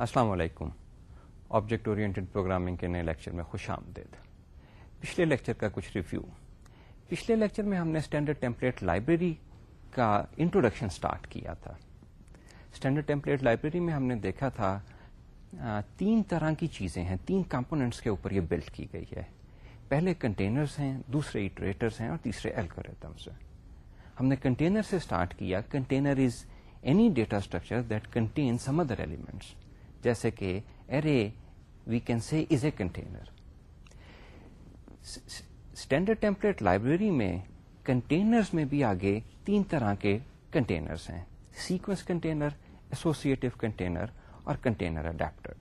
السلام علیکم۔ Object oriented programming کے نئے لیکچر میں خوش آمدید۔ پچھلے لیکچر کا کچھ ریویو پچھلے لیکچر میں ہم نے اسٹینڈرڈ ٹیمپلیٹ لائبریری کا انٹروڈکشن سٹارٹ کیا تھا۔ اسٹینڈرڈ ٹیمپلیٹ لائبریری میں ہم نے دیکھا تھا تین طرح کی چیزیں ہیں۔ تین کمپونیٹس کے اوپر یہ بلڈ کی گئی ہے۔ پہلے کنٹینرز ہیں، دوسرے ایٹریٹرز ہیں اور تیسرے الگوریتمس ہیں۔ ہم نے کنٹینر سے اسٹارٹ کیا۔ Container is any data structure that contain some other elements جیسے کہ array we can see is a container standard template library میں کنٹینرز میں بھی آگے تین طرح کے کنٹینرز ہیں. سیکوینس کنٹینر ایسوسیٹو کنٹینر اور کنٹینر اڈیپٹر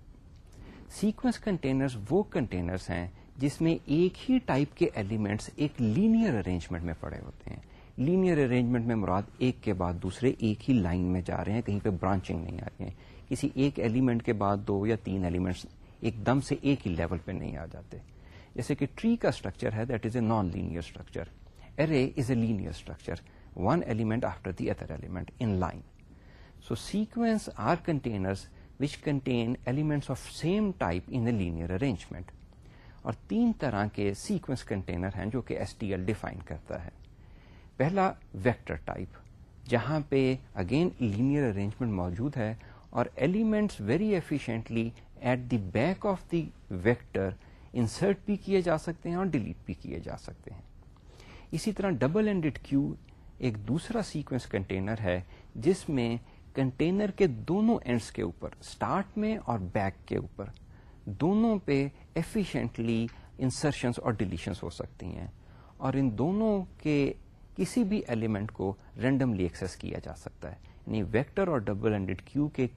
سیکوینس کنٹینرز وہ کنٹینرز ہیں جس میں ایک ہی ٹائپ کے ایلیمنٹس ایک لینئر ارینجمنٹ میں پڑے ہوتے ہیں. لینئر ارینجمنٹ میں مراد ایک کے بعد دوسرے ایک ہی لائن میں جا رہے ہیں، کہیں پہ برانچنگ نہیں آ رہی ہے کسی ایک ایلیمنٹ کے بعد دو یا تین ایلیمنٹس ایک دم سے ایک ہی لیول پہ نہیں آ جاتے۔ جیسے کہ ٹری کا اسٹرکچر ہے that is a non linear structure array is a linear structure one element after the other element in line so sequence are containers which contain elements of same type in a linear arrangement اور تین طرح کے sequence container ہیں جو کہ S T L define کرتا ہے۔ پہلا ویکٹر ٹائپ جہاں پہ اگین لینئر ارینجمنٹ موجود ہے اور elements very efficiently at the back of the vector insert بھی کیے جا سکتے ہیں اور ڈیلیٹ بھی کیے جا سکتے ہیں۔ اسی طرح ڈبل اینڈیڈ کیو ایک دوسرا سیکوینس کنٹینر ہے جس میں کنٹینر کے دونوں اینڈس کے اوپر اسٹارٹ میں اور بیک کے اوپر، دونوں پہ ایفیشینٹلی انسرشنس اور ڈیلیشنس ہو سکتی ہیں۔ اور ان دونوں کے کسی بھی ایلیمنٹ کو رینڈملی ایکسس کیا جا سکتا ہے۔ یعنی ویکٹر اور ڈبل ہنڈریڈ کیو کے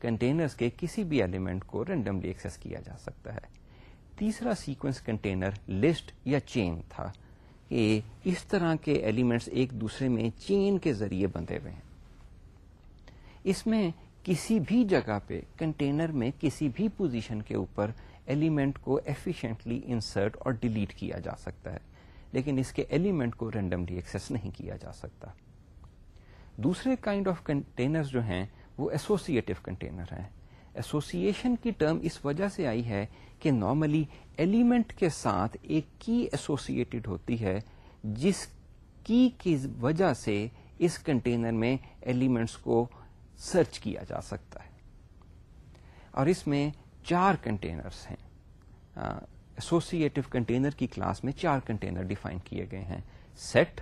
کنٹینرز کے کسی بھی ایلیمنٹ کو رینڈملی ایکسس کیا جا سکتا ہے۔ تیسرا سیکوینس کنٹینر لسٹ یا چین تھا کہ اس طرح کے ایلیمنٹس ایک دوسرے میں چین کے ذریعے بندھے ہوئے ہیں۔ اس میں کسی بھی جگہ پہ کنٹینر میں کسی بھی پوزیشن کے اوپر ایلیمنٹ کو ایفیشینٹلی انسرٹ اور ڈیلیٹ کیا جا سکتا ہے، لیکن اس کے ایلیمنٹ کو رینڈملی ایکسس نہیں کیا جا سکتا۔ دوسرے کائنڈ آف کنٹینر جو ہیں وہ ایسوسیٹو کنٹینر ہیں۔ ایسوسیشن کی ٹرم اس وجہ سے آئی ہے کہ نارملی ایلیمنٹ کے ساتھ ایک کی ایسوسیٹڈ ہوتی ہے، جس کی کی وجہ سے اس کنٹینر میں ایلیمنٹس کو سرچ کیا جا سکتا ہے۔ اور اس میں چار کنٹینرز ہیں۔ ایسوسیٹو کنٹینر کی کلاس میں چار کنٹینر ڈیفائن کیے گئے ہیں۔ سیٹ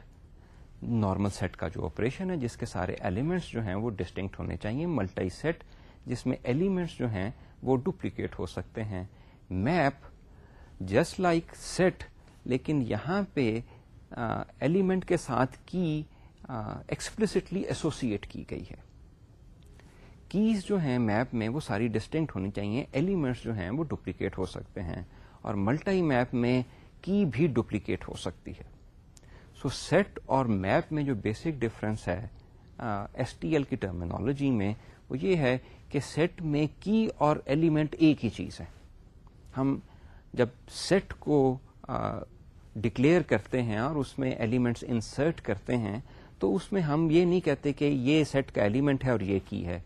نارمل سیٹ کا جو آپریشن ہے، جس کے سارے ایلیمنٹس جو ہیں وہ ڈسٹنکٹ ہونے چاہیے ملٹائی سیٹ جس میں ایلیمنٹس جو ہیں وہ ڈپلیکیٹ ہو سکتے ہیں۔ میپ جسٹ لائک سیٹ لیکن یہاں پہ ایلیمنٹ کے ساتھ کی ایکسپلسٹلی ایسوسیٹ کی گئی ہے۔ کیز جو ہیں میپ میں وہ ساری ڈسٹنکٹ ہونی چاہیے ایلیمنٹس جو ہیں وہ ڈپلیکیٹ ہو سکتے ہیں۔ اور ملٹائی میپ میں کی بھی ڈپلیکیٹ ہو سکتی ہے۔ سو سیٹ اور میپ میں جو بیسک ڈفرنس ہے ایس ٹی ایل کی ٹرمینالوجی میں وہ یہ ہے کہ سیٹ میں کی اور ایلیمنٹ ایک ہی چیز ہے۔ ہم جب سیٹ کو ڈکلیئر کرتے ہیں اور اس میں ایلیمنٹس انسرٹ کرتے ہیں، تو اس میں ہم یہ نہیں کہتے کہ یہ سیٹ کا ایلیمنٹ ہے اور یہ کی ہے۔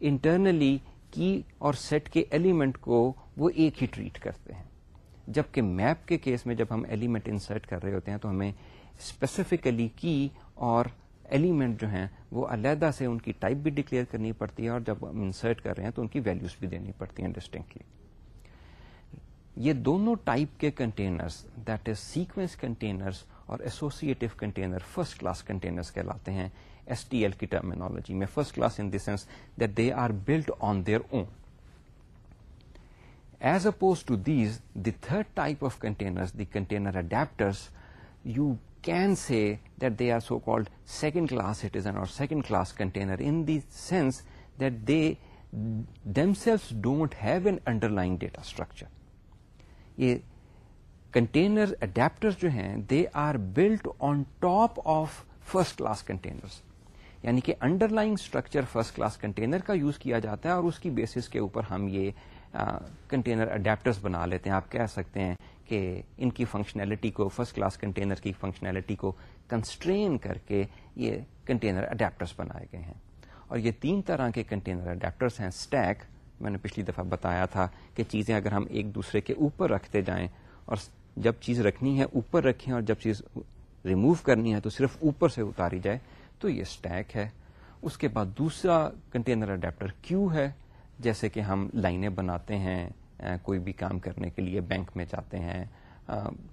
انٹرنلی کی اور سیٹ کے ایلیمنٹ کو وہ ایک ہی ٹریٹ کرتے ہیں۔ جبکہ میپ کے کیس میں جب ہم ایلیمنٹ انسرٹ کر رہے ہوتے ہیں تو ہمیں اسپیسیفکلی کی اور ایلیمنٹ جو ہیں وہ علیحدہ سے ان کی ٹائپ بھی ڈکلیئر کرنی پڑتی ہے اور جب ہم انسرٹ کر رہے ہیں تو ان کی ویلوز بھی دینی پڑتی ہیں ڈسٹنکٹلی یہ دونوں ٹائپ کے containers that is sequence containers اور associative container first class containers کہلاتے ہیں ایس ٹی ایل کی ٹرمینالوجی میں first class in the sense that they are build on their own As opposed to these, the third type of containers, the container adapters, you can say that they are so-called second-class citizen or second-class container in the sense that they themselves don't have an underlying data structure. یہ container adapter جو ہیں they are built on top of first class container یعنی کہ underlying structure first class container کا use کیا جاتا ہے اور اس کی بیسس کے اوپر ہم یہ کنٹینر اڈیپٹرس بنا لیتے ہیں۔ آپ کہہ سکتے ہیں کہ ان کی فنکشنلٹی کو فرسٹ کلاس کنٹینر کی فنکشنلٹی کو کنسٹرین کر کے یہ کنٹینر اڈیپٹرس بنائے گئے ہیں۔ اور یہ تین طرح کے کنٹینر اڈیپٹرس ہیں۔ اسٹیک میں نے پچھلی دفعہ بتایا تھا کہ چیزیں اگر ہم ایک دوسرے کے اوپر رکھتے جائیں اور جب چیز رکھنی ہے، اوپر رکھیں اور جب چیز ریموو کرنی ہے تو صرف اوپر سے اتاری جائے، تو یہ اسٹیک ہے۔ اس کے بعد دوسرا کنٹینر اڈیپٹر کیو ہے۔ جیسے کہ ہم لائنیں بناتے ہیں کوئی بھی کام کرنے کے لیے بینک میں جاتے ہیں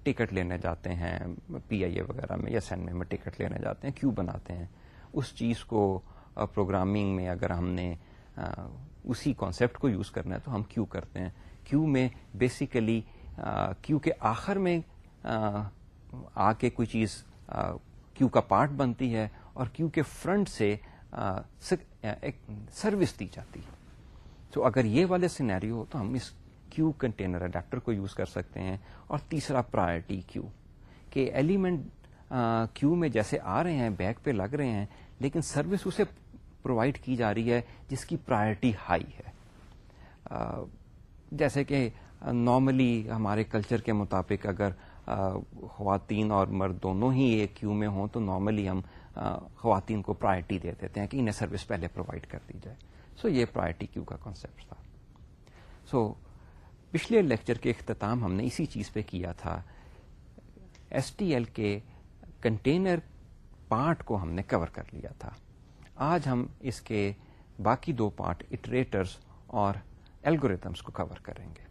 ٹکٹ لینے جاتے ہیں، پی آئی اے وغیرہ میں یا سینمے میں ٹکٹ لینے جاتے ہیں کیو بناتے ہیں؟ اس چیز کو پروگرامنگ میں اگر ہم نے اسی کانسیپٹ کو یوز کرنا ہے تو ہم کیو کرتے ہیں؟ کیو میں بیسیکلی کیو کے آخر میں، آ کے کوئی چیز کیو کا پارٹ بنتی ہے اور کیو کے فرنٹ سے ایک سروس دی جاتی ہے۔ تو اگر یہ والے سینیریو ہو تو ہم اس کیو کنٹینر اڈیپٹر کو یوز کر سکتے ہیں اور تیسرا پرائرٹی کیو کہ ایلیمنٹ کیو میں جیسے آ رہے ہیں بیک پہ لگ رہے ہیں، لیکن سروس اسے پرووائڈ کی جا رہی ہے جس کی پرائرٹی ہائی ہے۔ جیسے کہ نارملی ہمارے کلچر کے مطابق اگر خواتین اور مرد دونوں ہی ایک کیو میں ہوں تو نارملی ہم خواتین کو پرائرٹی دے دیتے ہیں کہ انہیں سروس پہلے پرووائڈ کر دی جائے۔ سو یہ پرائرٹی کیو کا کانسیپٹ تھا۔ سو پچھلے لیکچر کے اختتام ہم نے اسی چیز پہ کیا تھا۔ ایس ٹی ایل کے کنٹینر پارٹ کو ہم نے کور کر لیا تھا۔ آج ہم اس کے باقی دو پارٹ اٹریٹرز اور الگوریتمس کو کور کریں گے۔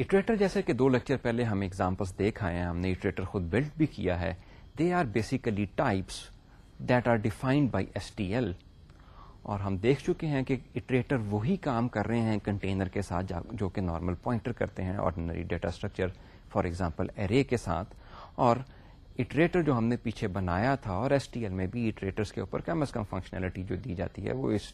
اٹریٹر جیسے کہ دو لیکچر پہلے ہم ایگزامپلس دیکھ آئے ہیں، ہم نے اٹریٹر خود بلڈ بھی کیا ہے۔ They are basically types that are defined by S T L اور ہم دیکھ چکے ہیں کہ اٹریٹر وہی کام کر رہے ہیں کنٹینر کے ساتھ جو کہ نارمل پوائنٹر کرتے ہیں ordinary data structure for example array کے ساتھ۔ اور اٹریٹر جو ہم نے پیچھے بنایا تھا، اور ایس ٹی ایل میں بھی اٹریٹرس کے اوپر کم از کم فنکشنلٹی جو دی جاتی ہے، وہ اس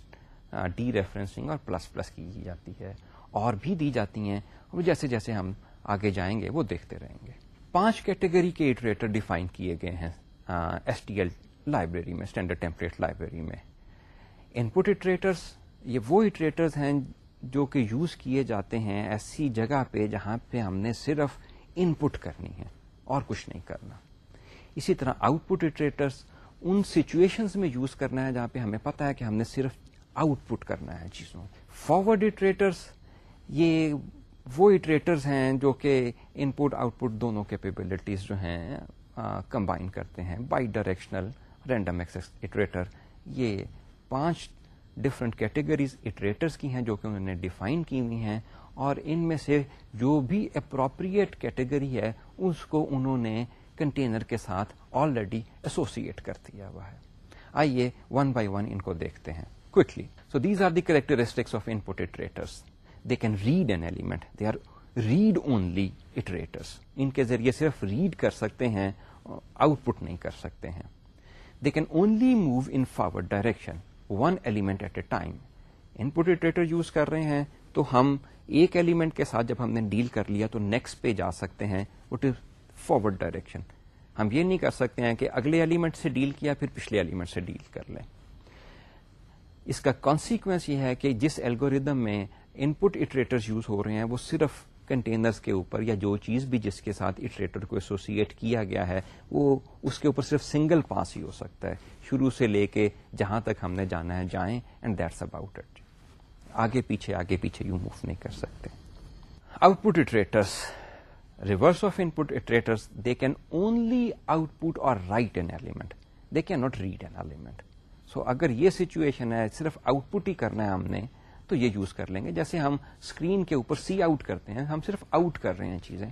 ڈی ریفرنسنگ اور پلس پلس کی جاتی ہے۔ اور بھی دی جاتی ہیں۔ جیسے جیسے ہم آگے جائیں گے، وہ دیکھتے رہیں گے۔ پانچ کیٹیگری کے اٹریٹر ڈیفائن کیے گئے ہیں ایس ٹی ایل لائبریری میں اسٹینڈرڈ ٹیمپلیٹ لائبریری میں۔ ان پٹ اٹریٹرس یہ وہ اٹریٹرز ہیں جو کہ یوز کیے جاتے ہیں ایسی جگہ پہ جہاں پہ ہم نے صرف ان پٹ کرنی ہے اور کچھ نہیں کرنا۔ اسی طرح آؤٹ پٹ اٹریٹرس ان سچویشنز میں یوز کرنا ہے جہاں پہ ہمیں پتا ہے کہ ہم نے صرف آؤٹ پٹ کرنا ہے چیزوں۔ فارورڈ اٹریٹرس یہ وہ اٹریٹرز ہیں جو کہ ان پٹ آؤٹ پٹ دونوں کیپیبلٹیز جو ہیں کمبائن کرتے ہیں۔ Bidirectional random access iterator یہ پانچ ڈفرنٹ کیٹیگریز اٹریٹرس کی ہیں جو کہ انہوں نے ڈیفائن کی ہوئی ہیں اور ان میں سے جو بھی اپروپریٹ کیٹیگری ہے اس کو انہوں نے کنٹینر کے ساتھ آلریڈی ایسوسیٹ کر دیا ہوا ہے۔ آئیے ون بائی ون ان کو دیکھتے ہیں quickly so these are the characteristics of input iterators they can read an element they are read only iterators ان کے ذریعے صرف ریڈ کر سکتے ہیں آؤٹ پٹ نہیں کر سکتے ہیں۔ They can only move in forward direction one element at a time input iterator use کر رہے ہیں تو ہم ایک ایلیمنٹ کے ساتھ جب ہم نے ڈیل کر لیا تو نیکسٹ پہ جا سکتے ہیں وٹ از فارورڈ ڈائریکشن ہم یہ نہیں کر سکتے ہیں کہ اگلے ایلیمنٹ سے ڈیل کیا پھر پچھلے ایلیمنٹ سے ڈیل کر لیں اس کا کانسیکوینس یہ ہے کہ جس ایلگوریدم میں ان پٹ اٹریٹر یوز ہو رہے ہیں وہ صرف کنٹینرز کے اوپر یا جو چیز بھی جس کے ساتھ اٹریٹر کو ایسوسیٹ کیا گیا ہے، وہ اس کے اوپر صرف سنگل پاس ہی ہو سکتا ہے۔ شروع سے لے کے جہاں تک ہم نے جانا ہے، جائیں اینڈ دیٹس اباؤٹ اٹ آگے پیچھے آگے پیچھے یوں موو نہیں کر سکتے۔ Output iterators reverse of input iterators they can only output اور write an element they can not read an element so اگر یہ سچویشن ہے، صرف آؤٹ پٹ ہی کرنا ہے ہم نے تو یہ یوز کر لیں گے۔ جیسے ہم اسکرین کے اوپر سی آؤٹ کرتے ہیں، ہم صرف آؤٹ کر رہے ہیں چیزیں۔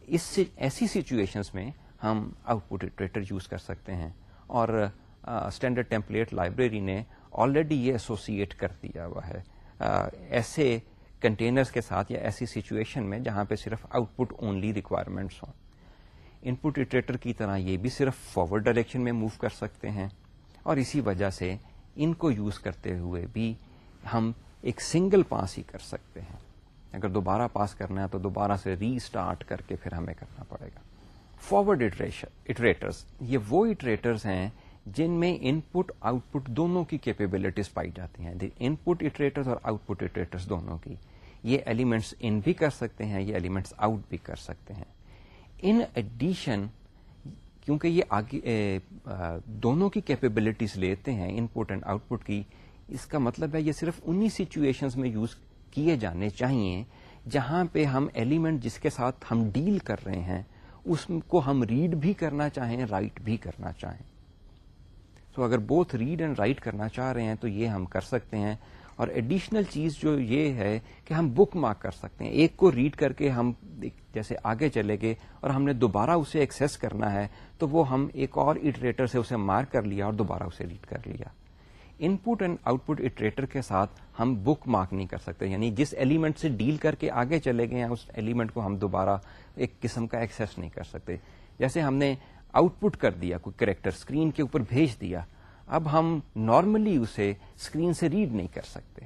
اس سے ایسی سچویشنس میں ہم آؤٹ پٹ اٹریٹر یوز کر سکتے ہیں۔ اور اسٹینڈرڈ ٹیمپلیٹ لائبریری نے آلریڈی یہ ایسوسیٹ کر دیا ہوا ہے۔ ایسے کنٹینرز کے ساتھ یا ایسی سچویشن میں جہاں پہ صرف آؤٹ پٹ اونلی ریکوائرمنٹس ہوں۔ ان پٹ اٹریٹر کی طرح یہ بھی صرف فارورڈ ڈائریکشن میں موو کر سکتے ہیں۔ اور اسی وجہ سے ان کو یوز کرتے ہوئے بھی ہم ایک سنگل پاس ہی کر سکتے ہیں۔ اگر دوبارہ پاس کرنا ہے تو دوبارہ سے ری اسٹارٹ کر کے پھر ہمیں کرنا پڑے گا۔ فارورڈ اٹریٹرس یہ وہ اٹریٹرس ہیں جن میں ان پٹ آؤٹ پٹ دونوں کی کیپیبلٹیز پائی جاتی ہیں۔ ان پٹ اٹریٹر اور آؤٹ پٹ اٹریٹرس دونوں کی۔ یہ ایلیمنٹس ان بھی کر سکتے ہیں، یہ ایلیمنٹس آؤٹ بھی کر سکتے ہیں۔ ان ایڈیشن کیونکہ یہ آگے دونوں کی کیپیبلٹیز لیتے ہیں input and out put کی اس کا مطلب ہے یہ صرف انہی سچویشنز میں یوز کیے جانے چاہیے جہاں پہ ہم ایلیمنٹ جس کے ساتھ ہم ڈیل کر رہے ہیں، اس کو ہم ریڈ بھی کرنا چاہیں رائٹ بھی کرنا چاہیں۔ تو اگر بوتھ ریڈ اینڈ رائٹ کرنا چاہ رہے ہیں تو یہ ہم کر سکتے ہیں۔ اور ایڈیشنل چیز جو یہ ہے کہ ہم بک مارک کر سکتے ہیں۔ ایک کو ریڈ کر کے ہم جیسے آگے چلے گئے اور ہم نے دوبارہ اسے ایکسس کرنا ہے تو وہ ہم ایک اور اٹریٹر سے اسے مارک کر لیا اور دوبارہ اسے ریڈ کر لیا۔ Input and output iterator کے ساتھ ہم بک مارک نہیں کر سکتے۔ یعنی جس ایلیمنٹ سے ڈیل کر کے آگے چلے گئے ہیں، اس ایلیمنٹ کو ہم دوبارہ ایک قسم کا ایکسس نہیں کر سکتے۔ جیسے ہم نے آؤٹ پٹ کر دیا، کوئی کریکٹر اسکرین کے اوپر بھیج دیا، اب ہم نارملی اسے اسکرین سے ریڈ نہیں کر سکتے۔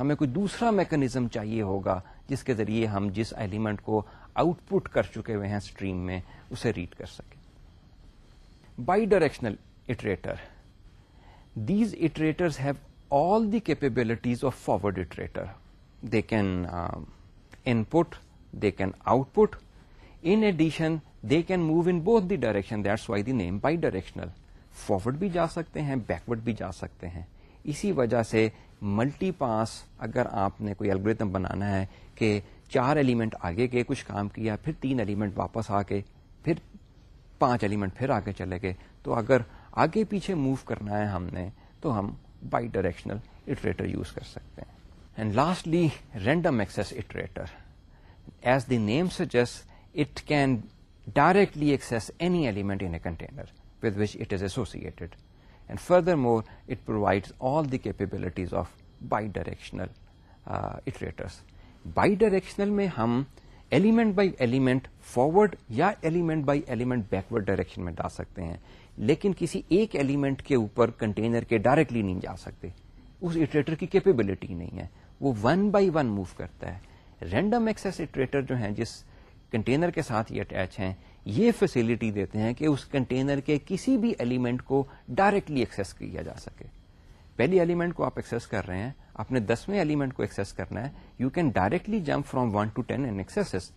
ہمیں کوئی دوسرا میکنیزم چاہیے ہوگا، جس کے ذریعے ہم جس ایلیمنٹ کو آؤٹ پٹ کر چکے ہوئے ہیں اسٹریم میں، اسے ریڈ کر سکیں۔ Bidirectional iterator these iterator have all the capabilities of forward iterator they can input they can output in addition they can move in both the direction that's why the name bidirectional forward بھی جا سکتے ہیں backward بھی جا سکتے ہیں اسی وجہ سے ملٹی پاس اگر آپ نے کوئی الگریدم بنانا ہے کہ چار ایلیمنٹ آگے کے کچھ کام کیا پھر تین ایلیمنٹ واپس آ کے پھر پانچ ایلیمنٹ پھر آگے چلے گئے تو اگر آگے پیچھے موو کرنا ہے ہم نے، تو ہم بائی ڈائریکشنل اٹریٹر یوز کر سکتے ہیں۔ And lastly random access iterator as the name suggest it can directly access any element in a container with which it is associated and furthermore it provide all the capabilities of bidirectional iterators bidirectional میں ہم element by element forward یا element by element backward direction میں ڈال سکتے ہیں۔ لیکن کسی ایک ایلیمنٹ کے اوپر کنٹینر کے ڈائریکٹلی نہیں جا سکتے۔ اس اٹریٹر کی کیپیبلٹی نہیں ہے۔ وہ ون بائی ون موو کرتا ہے۔ رینڈم ایکسس اٹریٹر جو ہیں، جس کنٹینر کے ساتھ یہ اٹیچ ہیں، یہ فیسلٹی دیتے ہیں کہ اس کنٹینر کے کسی بھی ایلیمنٹ کو ڈائریکٹلی ایکسس کیا جا سکے۔ پہلی ایلیمنٹ کو آپ ایکسس کر رہے ہیں اپنے دسویں ایلیمنٹ کو ایکسس کرنا ہے۔ You can directly jump from one to ten and access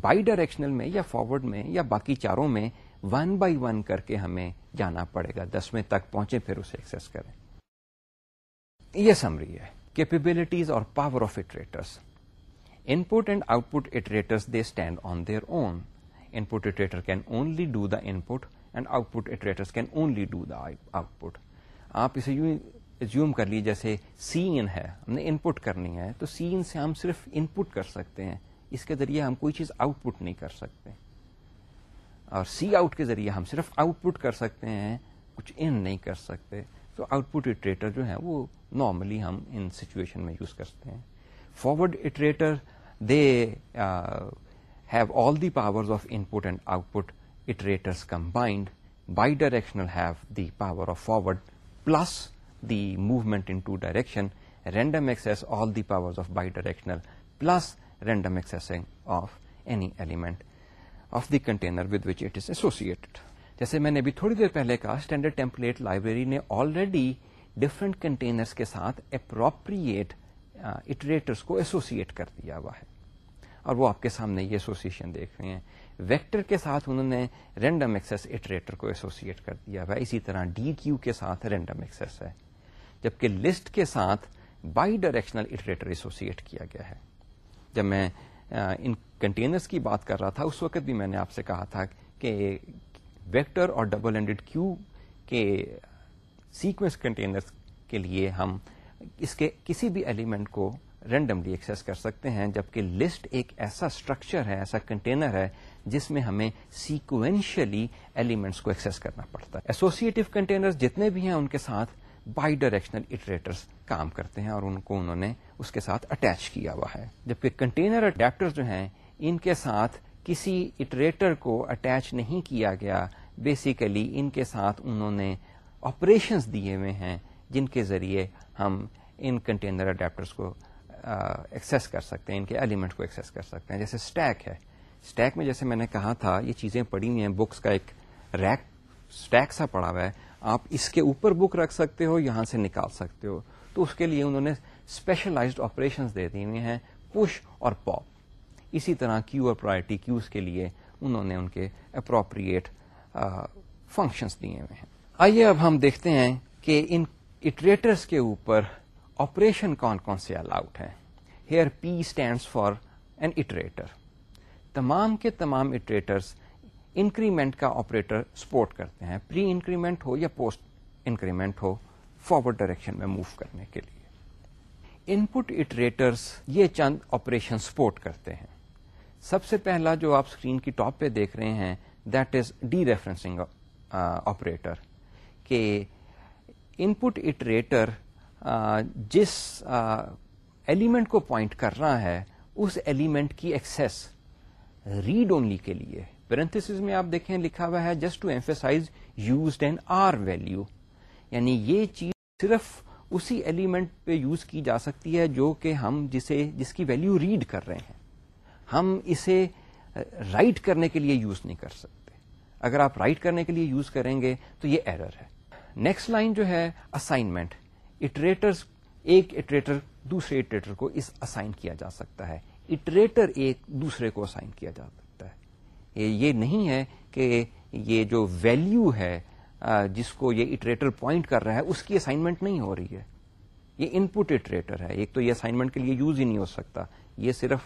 bidirectional میں یا فارورڈ میں یا باقی چاروں میں ون بائی ون کر کے ہمیں جانا پڑے گا۔ دسویں تک پہنچے، پھر اسے ایکسس کریں۔ یہ سمری ہے۔ کیپیبلٹیز اور power of iterators input and output iterators they stand on their own input iterator can only do the input and output iterator can only do the output آپ اسے یوں زیوم کر لیجیے جیسے سی ان ہے۔ ہم نے ان پٹ کرنی ہے تو سی ان سے ہم صرف ان پٹ کر سکتے ہیں۔ اس کے ذریعے ہم کوئی چیز آؤٹ پٹ نہیں کر سکتے۔ اور سی آؤٹ کے ذریعے ہم صرف آؤٹ پٹ کر سکتے ہیں، کچھ ان نہیں کر سکتے۔ تو آؤٹ پٹ اٹریٹر جو ہے، وہ نارملی ہم ان سچویشن میں یوز کرتے ہیں۔ Forward iterator they have all the power of input and output iterator combined bidirectional have the power of forward plus the movement in two direction random access all the power of bidirectional plus random accessing of any element of the container with which it is associated. جیسے میں نے ابھی تھوڑی دیر پہلے کہا standard template library نے already different containers کے ساتھ اپروپریٹ اٹریٹرس uh, کو ایسوسیٹ کر دیا ہوا ہے۔ اور وہ آپ کے سامنے یہ ایسوسیشن دیکھ رہے ہیں۔ ویکٹر کے ساتھ انہوں نے رینڈم ایکسس اٹریٹر کو ایسوسیٹ کر دیا ہوا ہے۔ اسی طرح ڈی کیو کے ساتھ رینڈم ایکسس ہے۔ جبکہ لسٹ کے ساتھ بائی ڈائریکشنل اٹریٹر ایسوسیٹ کیا گیا ہے۔ جب میں ان کنٹینرس کی بات کر رہا تھا، اس وقت بھی میں نے آپ سے کہا تھا کہ ویکٹر اور ڈبل ہینڈیڈ کیو کے سیکوینس کنٹینر کے لیے ہم اس کے کسی بھی ایلیمنٹ کو رینڈملی ایکسس کر سکتے ہیں، جبکہ لسٹ ایک ایسا اسٹرکچر ہے، ایسا کنٹینر ہے جس میں ہمیں سیکوینشلی ایلیمنٹس کو ایکسس کرنا پڑتا ہے۔ ایسوسیٹو کنٹینر جتنے بھی ہیں، ان کے ساتھ بائی ڈائریکشنل اٹریٹرس کام کرتے ہیں اور ان کو انہوں نے اس کے ساتھ اٹیچ کیا ہوا ہے۔ جبکہ کنٹینر اڈیپٹر جو ہیں، ان کے ساتھ کسی اٹریٹر کو اٹیچ نہیں کیا گیا۔ بیسیکلی ان کے ساتھ انہوں نے آپریشنس دیے ہوئے ہیں، جن کے ذریعے ہم ان کنٹینر اڈیپٹرس کو ایکسیس کر سکتے ہیں، ان کے ایلیمنٹ کو ایکسیس کر سکتے ہیں۔ جیسے اسٹیک ہے۔ اسٹیک میں جیسے میں نے کہا تھا، یہ چیزیں پڑی ہوئی ہیں۔ بکس کا ایک ریک اسٹیک سا پڑا ہوا ہے۔ آپ اس کے اوپر بک رکھ سکتے ہو، یہاں سے نکال سکتے ہو۔ تو اس کے لیے انہوں نے اسپیشلائزڈ آپریشن دے دی ہیں پش اور پاپ اسی طرح کیو اور پرائرٹی کیوز کے لیے انہوں نے ان کے اپروپریٹ فنکشنس دیے ہوئے ہیں۔ آئیے اب ہم دیکھتے ہیں کہ ان اٹریٹرس کے اوپر آپریشن کون کون سے الاؤڈ ہیں۔ Here P stands for an iterator تمام کے تمام اٹریٹرس انکریمنٹ کا آپریٹر سپورٹ کرتے ہیں۔ پری انکریمنٹ ہو یا پوسٹ انکریمنٹ ہو فارورڈ ڈائریکشن میں موو کرنے کے لیے۔ ان پٹ اٹریٹرس یہ چند آپریشن سپورٹ کرتے ہیں۔ سب سے پہلا جو آپ اسکرین کی ٹاپ پہ دیکھ رہے ہیں that is dereferencing operator کہ ان پٹ اٹریٹر جس ایلیمنٹ کو پوائنٹ کر رہا ہے، اس ایلیمنٹ کی ایکسس ریڈ اونلی کے لیے۔ پیرنتھس میں آپ دیکھیں، لکھا ہوا ہے just to emphasize used an R value یعنی یہ چیز صرف اسی ایلیمنٹ پہ یوز کی جا سکتی ہے جو کہ ہم جسے جس کی ویلو ریڈ کر رہے ہیں۔ ہم اسے رائٹ کرنے کے لیے یوز نہیں کر سکتے۔ اگر آپ رائٹ کرنے کے لیے یوز کریں گے تو یہ ایرر ہے۔ نیکسٹ لائن جو ہے اسائنمنٹ اٹریٹر ایک اٹریٹر دوسرے اٹریٹر کو اس اسائن کیا جا سکتا ہے۔ اٹریٹر ایک دوسرے کو اسائن کیا جا سکتا ہے۔ یہ نہیں ہے کہ یہ جو ویلو ہے جس کو یہ اٹریٹر پوائنٹ کر رہا ہے، اس کی اسائنمنٹ نہیں ہو رہی ہے۔ یہ ان پٹ اٹریٹر ہے۔ ایک تو یہ اسائنمنٹ کے لیے یوز ہی نہیں ہو سکتا۔ یہ صرف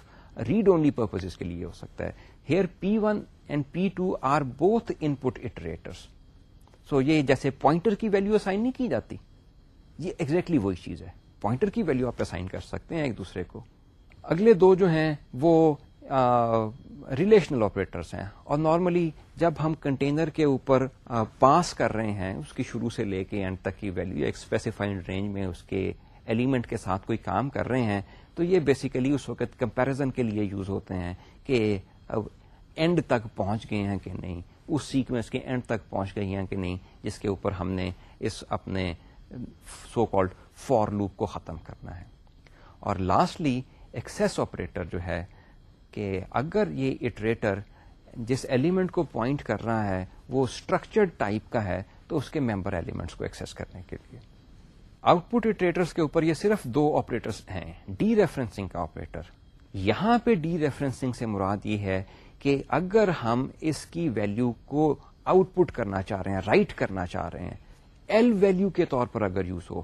ریڈ اونلی پرپز کے لیے ہو سکتا ہے۔ Here P one and P two are both input iterator so یہ جیسے پوائنٹر کی ویلو اسائن نہیں کی جاتی۔ یہ ایگزیکٹلی وہی چیز ہے۔ پوائنٹر کی ویلو آپ اسائن کر سکتے ہیں ایک دوسرے کو۔ اگلے دو جو ہیں، وہ ریلیشنل آپریٹرس ہیں۔ اور نارملی جب ہم کنٹینر کے اوپر پاس کر رہے ہیں، اس کی شروع سے لے کے اینڈ تک کی ویلو ایک اسپیسیفائڈ رینج میں اس کے ایلیمنٹ کے ساتھ کوئی کام کر رہے ہیں، تو یہ بیسیکلی اس وقت کمپیرزن کے لیے یوز ہوتے ہیں کہ اینڈ تک پہنچ گئے ہیں کہ نہیں، اس سیکوینس کے اینڈ تک پہنچ گئی ہیں کہ نہیں، جس کے اوپر ہم نے اس اپنے سو کالڈ فور لوپ کو ختم کرنا ہے۔ اور لاسٹلی ایکسس آپریٹر جو ہے کہ اگر یہ اٹریٹر جس ایلیمنٹ کو پوائنٹ کر رہا ہے وہ اسٹرکچرڈ ٹائپ کا ہے، تو اس کے ممبر ایلیمنٹس کو ایکسس کرنے کے لیے۔ آؤٹ پٹ اٹریٹرس کے اوپر یہ صرف دو آپریٹرس ہیں ڈی ریفرنسنگ کا آپریٹر یہاں پہ ڈی ریفرنسنگ سے مراد یہ ہے کہ اگر ہم اس کی ویلو کو آؤٹ پٹ کرنا چاہ رہے ہیں رائٹ کرنا چاہ رہے ہیں ایل ویلو کے طور پر اگر یوز ہو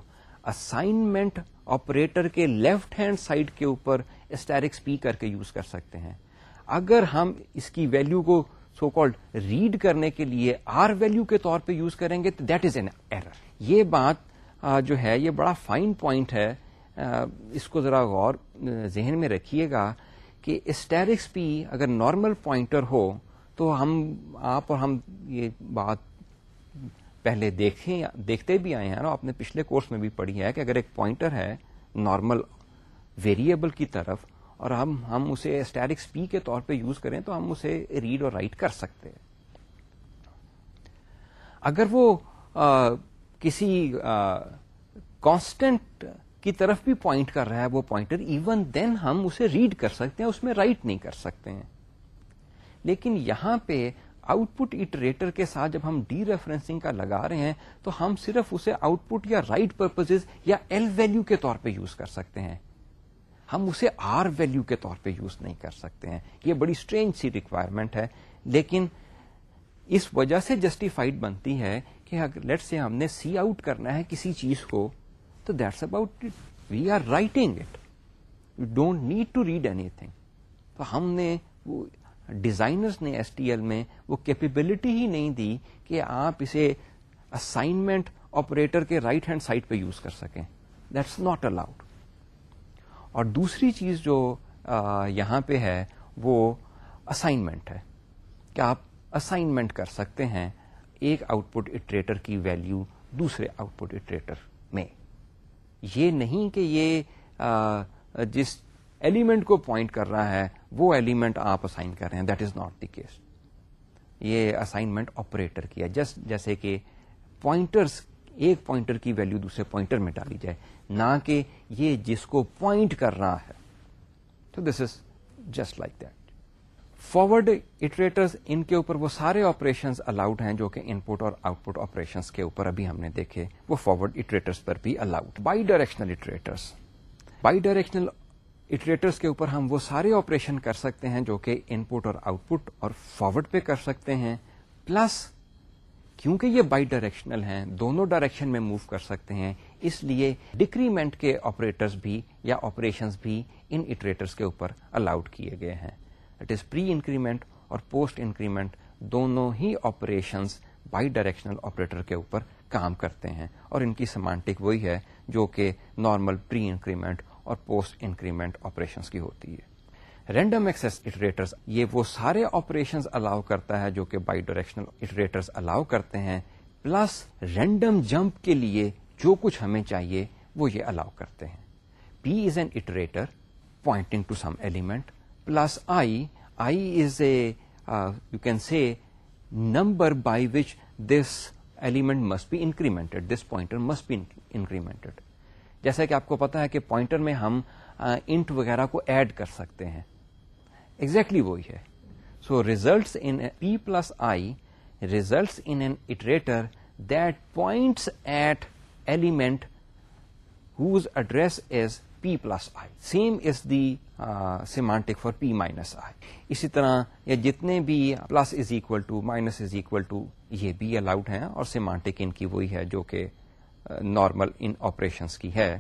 اسائنمنٹ آپریٹر کے لیفٹ ہینڈ سائڈ کے اوپر اسٹیرکس پی کر کے یوز کر سکتے ہیں۔ اگر ہم اس کی ویلو کو سو کالڈ ریڈ کرنے کے لیے آر ویلو کے طور پہ یوز کریں گے تو دیٹ از این ایرر یہ بات جو ہے، یہ بڑا فائن پوائنٹ ہے۔ اس کو ذرا غور ذہن میں رکھیے گا کہ اسٹیرکس پی اگر نارمل پوائنٹر ہو تو ہم آپ اور ہم یہ بات پہلے دیکھیں دیکھتے بھی آئے ہیں نا، آپ نے پچھلے کورس میں بھی پڑھی ہے کہ اگر ایک پوائنٹر ہے نارمل ویریبل کی طرف اور ہم ہم اسے اسٹیرکس پی کے طور پہ یوز کریں تو ہم اسے ریڈ اور رائٹ کر سکتے ہیں۔ اگر وہ کسی کانسٹنٹ کی طرف بھی پوائنٹ کر رہا ہے، وہ پوائنٹر ایون دین ہم اسے ریڈ کر سکتے ہیں، اس میں رائٹ نہیں کر سکتے ہیں۔ لیکن یہاں پہ آؤٹ پٹ اٹریٹر کے ساتھ جب ہم ڈی ریفرنسنگ کا لگا رہے ہیں، تو ہم صرف اسے آؤٹ پٹ یا رائٹ پرپز یا ایل ویلو کے طور پہ یوز کر سکتے ہیں۔ ہم اسے آر ویلو کے طور پہ یوز نہیں کر سکتے ہیں۔ یہ بڑی اسٹرینج سی ریکوائرمنٹ ہے۔ لیکن اس وجہ سے جسٹیفائڈ بنتی ہے کہ اگر لیٹ سے ہم نے سی آؤٹ کرنا ہے کسی چیز کو، تو that's about we are writing it you don't need to read anything تو ہم نے وہ ڈیزائنرز نے ایس ٹی ایل میں وہ کیپیبلٹی ہی نہیں دی کہ آپ اسے اسائنمنٹ آپریٹر کے رائٹ ہینڈ سائڈ پہ یوز کر سکیں۔ دیٹس ناٹ الاؤڈ اور دوسری چیز جو یہاں پہ ہے، وہ اسائنمنٹ ہے۔ کہ آپ اسائنمنٹ کر سکتے ہیں ایک آؤٹ پٹ اٹریٹر کی ویلو دوسرے آؤٹ پٹ اٹریٹر میں؟ یہ نہیں کہ یہ جس ایلیمنٹ کو پوائنٹ کر رہا ہے، وہ ایلیمنٹ آپ اسائن کر رہے ہیں that is not the case یہ اسائنمنٹ آپریٹر کیا جسٹ جیسے کہ پوائنٹرس ایک پوائنٹر کی ویلو دوسرے پوائنٹر میں ڈالی جائے، نہ کہ یہ جس کو پوائنٹ کر رہا ہے۔ تو this is just like that forward iterators ان کے اوپر وہ سارے آپریشن الاؤڈ ہیں جو کہ ان پٹ اور آؤٹ پٹ آپریشن کے اوپر ابھی ہم نے دیکھے، وہ فارورڈ اٹریٹرس پر بھی allowed bidirectional iterators bidirectional iterators کے اوپر ہم وہ سارے آپریشن کر سکتے ہیں جو کہ ان پٹ اور آؤٹ پٹ اور فارورڈ پہ کر سکتے ہیں۔ پلس کیونکہ یہ بائی ڈائریکشنل ہیں، دونوں ڈائریکشن میں موو کر سکتے ہیں، اس لیے ڈکریمنٹ کے آپریٹرز بھی یا آپریشنز بھی ان اٹریٹرس کے اوپر الاؤڈ کیے گئے ہیں۔ اٹ از پری انکریمنٹ اور پوسٹ انکریمنٹ دونوں ہی آپریشنز بائی ڈائریکشنل آپریٹر کے اوپر کام کرتے ہیں۔ اور ان کی سیمانٹک وہی ہے جو کہ نارمل پری انکریمنٹ اور پوسٹ انکریمنٹ آپریشن کی ہوتی ہے۔ رینڈم ایکسس اٹریٹرز، یہ وہ سارے آپریشن الاؤ کرتا ہے جو کہ بائی ڈائریکشنل اٹریٹرز الاؤ کرتے ہیں۔ پلس رینڈم جمپ کے لیے جو کچھ ہمیں چاہیے، وہ یہ الاؤ کرتے ہیں۔ P is an iterator pointing to some element plus I I is a you can see number by which this element must be incremented this pointer must be incremented جیسا کہ آپ کو پتا ہے کہ پوائنٹر میں ہم انٹ وغیرہ کو ایڈ کر سکتے ہیں۔ ایگزیکٹلی exactly وہی ہے۔ So results in P plus I results in an iterator that points at element whose address is P plus I same as the semantic for P minus I اسی طرح یہ جتنے بھی plus is equal to minus is equal to یہ بھی allowed ہیں اور semantic ان کی وہی ہے جو کہ نارمل ان آپریشنس کی ہے۔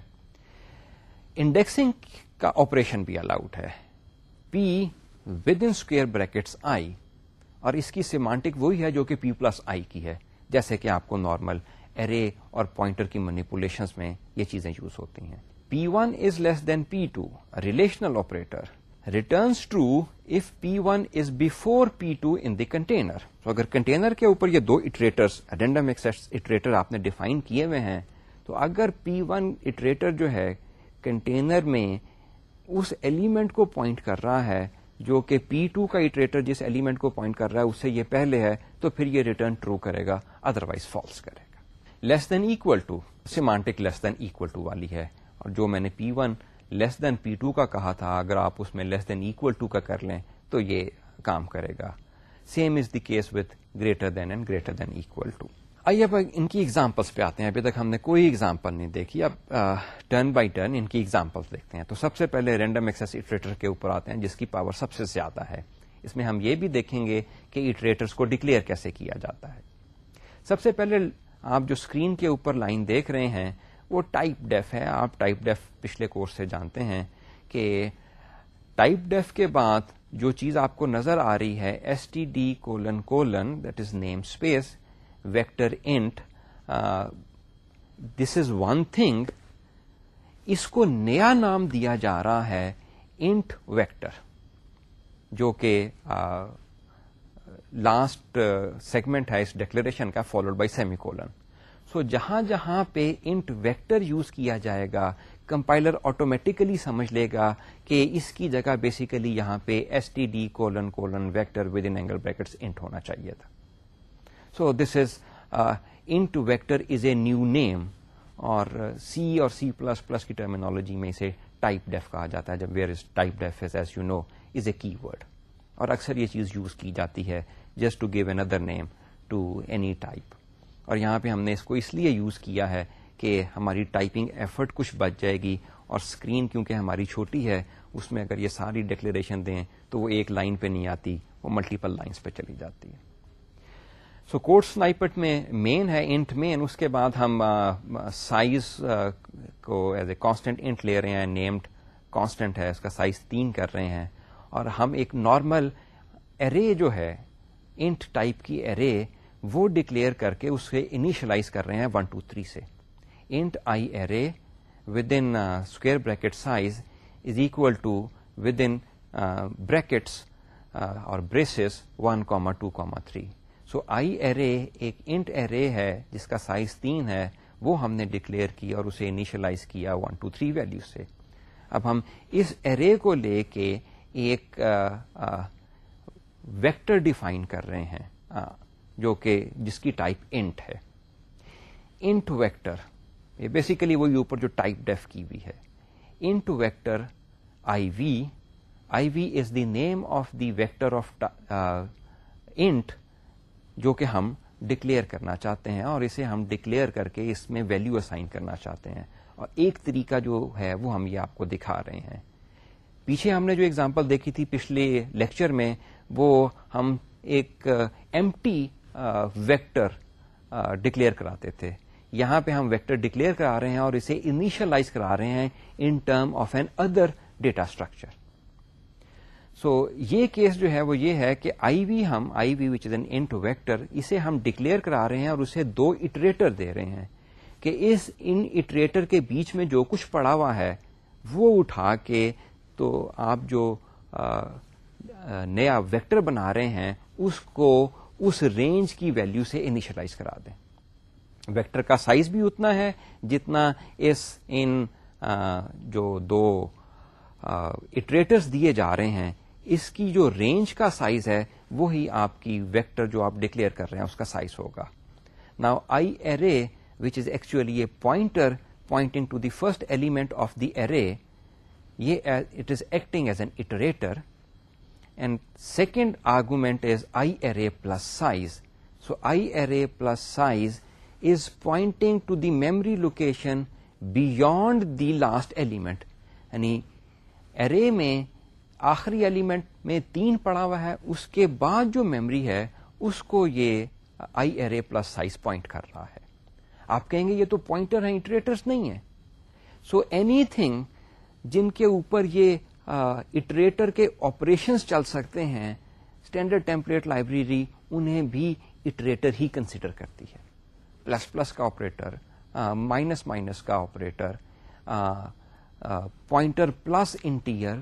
انڈیکسنگ کا آپریشن بھی الاؤڈ ہے۔ P with in square brackets I اور اس کی سیمانٹک وہی ہے جو کہ پی پلس آئی کی ہے۔ جیسے کہ آپ کو نارمل ارے اور پوائنٹر کی مینیپولیشن میں یہ چیزیں یوز ہوتی ہیں۔ P one is less than P two relational operator returns true if P one is before P two in the container تو اگر کنٹینر کے اوپر یہ دو اٹریٹرس اڈینڈم اٹریٹر آپ نے ڈیفائن کیے ہوئے ہیں، تو اگر پی ون اٹریٹر جو ہے کنٹینر میں اس ایلیمنٹ کو پوائنٹ کر رہا ہے جو کہ پی ٹو کا اٹریٹر جس ایلیمنٹ کو پوائنٹ کر رہا ہے اس سے یہ پہلے ہے، تو پھر یہ ریٹرن ٹرو کرے گا ادر وائز فالس کرے گا۔ Less than equal to semantic less than equal to والی ہے، اور جو میں نے پی one less than P two کا کہا تھا، اگر آپ اس میں لیس دین اکول ٹو کا کر لیں تو یہ کام کرے گا۔ Same is the case with greater than and greater than equal to آئیے اب ان کی ایگزامپلس پہ آتے ہیں۔ ابھی تک ہم نے کوئی ایگزامپل نہیں دیکھی۔ اب ٹرن بائی ٹرن ان کی ایگزامپل دیکھتے ہیں۔ تو سب سے پہلے رینڈم ایکسس اٹریٹر کے اوپر آتے ہیں، جس کی پاور سب سے زیادہ ہے۔ اس میں ہم یہ بھی دیکھیں گے کہ اٹریٹرس کو ڈکلیئر کیسے کیا جاتا ہے۔ سب سے پہلے آپ جو اسکرین کے اوپر لائن دیکھ رہے ہیں وہ ٹائپ ڈیف ہے آپ ٹائپ ڈیف پچھلے کورس سے جانتے ہیں کہ ٹائپ ڈیف کے بعد جو چیز آپ کو نظر آ رہی ہے S T D colon colon that is namespace vector int this is one thing اس کو نیا نام دیا جا رہا ہے انٹ ویکٹر جو کہ لاسٹ سیگمنٹ ہے اس ڈیکلریشن کا followed by semicolon so جہاں جہاں پہ انٹ ویکٹر یوز کیا جائے گا، کمپائلر آٹومیٹیکلی سمجھ لے گا کہ اس کی جگہ بیسیکلی یہاں پہ S T D colon colon vector with in angle brackets int ہونا چاہیے تھا۔ So this is int vector is a new name اور سی اور سی پلس پلس کی ٹرمینالوجی میں اسے ٹائپ ڈیف کہا جاتا ہے۔ جب where is typedef is as you know is a keyword اور اکثر یہ چیز یوز کی جاتی ہے۔ Just to give another name to any type اور یہاں پہ ہم نے اس کو اس لیے یوز کیا ہے کہ ہماری ٹائپنگ ایفرٹ کچھ بچ جائے گی اور اسکرین کیونکہ ہماری چھوٹی ہے، اس میں اگر یہ ساری ڈکلیریشن دیں تو وہ ایک لائن پہ نہیں آتی، وہ ملٹیپل لائنس پہ چلی جاتی ہے۔ سو کوڈ سنائپٹ میں مین ہے انٹ مین اس کے بعد ہم سائز کو ایز اے کانسٹنٹ انٹ لے رہے ہیں نیمڈ کانسٹنٹ ہے، اس کا سائز تین کر رہے ہیں۔ اور ہم ایک نارمل ارے جو ہے انٹ ٹائپ کی ارے وہ ڈکلیئر کر کے اسے انیشلائز کر رہے ہیں ون ٹو تھری سے۔ Int I array within square bracket size is equal to within brackets اور braces one comma two comma three so I array ایک انٹ ارے ہے جس کا سائز تین ہے، وہ ہم نے ڈکلیئر کیا اور اسے انیشلائز کیا ون ٹو تھری ویلو سے۔ اب ہم اس ارے کو لے کے ایک uh, uh, ویکٹر ڈیفائن کر رہے ہیں۔ جو کہ جس کی ٹائپ انٹ ہے. انٹ ویکٹر یہ بیسیکلی وہی اوپر جو ٹائپ ڈیف کی ہوئی ہے. Int vector I V I V is the name of the vector of int جو کہ ہم ڈکلیئر کرنا چاہتے ہیں اور اسے ہم ڈکلیئر کر کے اس میں ویلو اسائن کرنا چاہتے ہیں. اور ایک طریقہ جو ہے وہ ہم یہ آپ کو دکھا رہے ہیں. پیچھے ہم نے جو اگزامپل دیکھی تھی پچھلے لیکچر میں، وہ ہم ایک uh, empty vector declare کراتے تھے۔ یہاں پہ ہم ویکٹر ڈکلیئر کرا رہے ہیں اور اسے انیشلائز کرا رہے ہیں in term of another data structure so یہ کیس جو ہے وہ یہ ہے کہ آئی وی ہم I V which is an int vector اسے ہم ڈکلیئر کرا رہے ہیں اور اسے دو اٹریٹر دے رہے ہیں کہ اس ان اٹریٹر کے بیچ میں جو کچھ پڑا ہوا ہے، وہ اٹھا کے تو آپ جو نیا ویکٹر بنا رہے ہیں، اس کو اس رینج کی ویلو سے انیشلائز کرا دیں۔ ویکٹر کا سائز بھی اتنا ہے جتنا اس ان جو دو اٹریٹرز دیے جا رہے ہیں، اس کی جو رینج کا سائز ہے، وہی آپ کی ویکٹر جو آپ ڈکلیئر کر رہے ہیں، اس کا سائز ہوگا۔ نا I array which is actually a pointer pointing to the first element of the array یہ it is acting as an iterator and second argument is I array plus size so I array plus size is pointing to the memory location beyond the last element یعنی array میں آخری element میں تین پڑا ہوا ہے اس کے بعد جو میمری ہے اس کو یہ I array plus size point کر رہا ہے آپ کہیں گے یہ تو پوائنٹر ہیں اٹریٹرس نہیں ہے سو اینی تھنگ جن کے اوپر یہ اٹریٹر کے آپریشنس چل سکتے ہیں۔ اسٹینڈرڈ ٹیمپلیٹ لائبریری انہیں بھی اٹریٹر ہی کنسیڈر کرتی ہے۔ پلس پلس کا آپریٹر مائنس مائنس کا operator pointer plus integer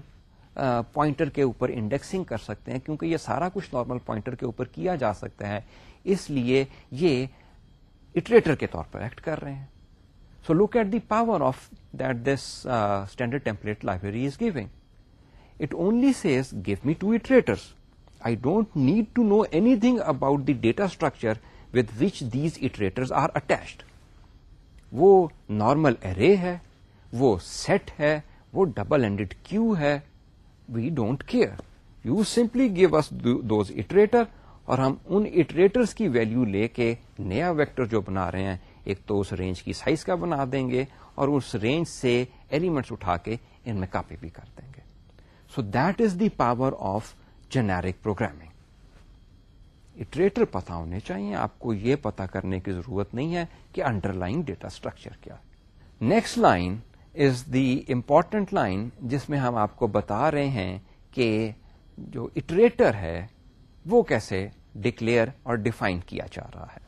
pointer کے اوپر انڈیکسنگ کر سکتے ہیں، کیونکہ یہ سارا کچھ نارمل پوائنٹر کے اوپر کیا جا سکتا ہے۔ اس لیے یہ اٹریٹر کے طور پر ایکٹ کر رہے ہیں۔ So look at the power of that this standard template library is giving it only says give me two iterators I don't need to know anything about the data structure with which these iterator are attached وہ normal array ہے، وہ set ہے، وہ double handed کیو ہے we don't care you simply give us those iterator اور ہم ان attributes کی value لے کے نیا ویکٹر جو بنا رہے ہیں، ایک تو اس رینج کی سائز کا بنا دیں گے اور اس رینج سے ایلیمنٹس اٹھا کے ان میں کاپی بھی کر دیں گے۔ So that is the power of generic programming iterator پتا ہونے چاہیے، آپ کو یہ پتا کرنے کی ضرورت نہیں ہے کہ انڈر لائن ڈیٹا اسٹرکچر کیا next line is the important line جس میں ہم آپ کو بتا رہے ہیں کہ جو اٹریٹر ہے، وہ کیسے ڈکلیئر اور ڈیفائن کیا جا رہا ہے۔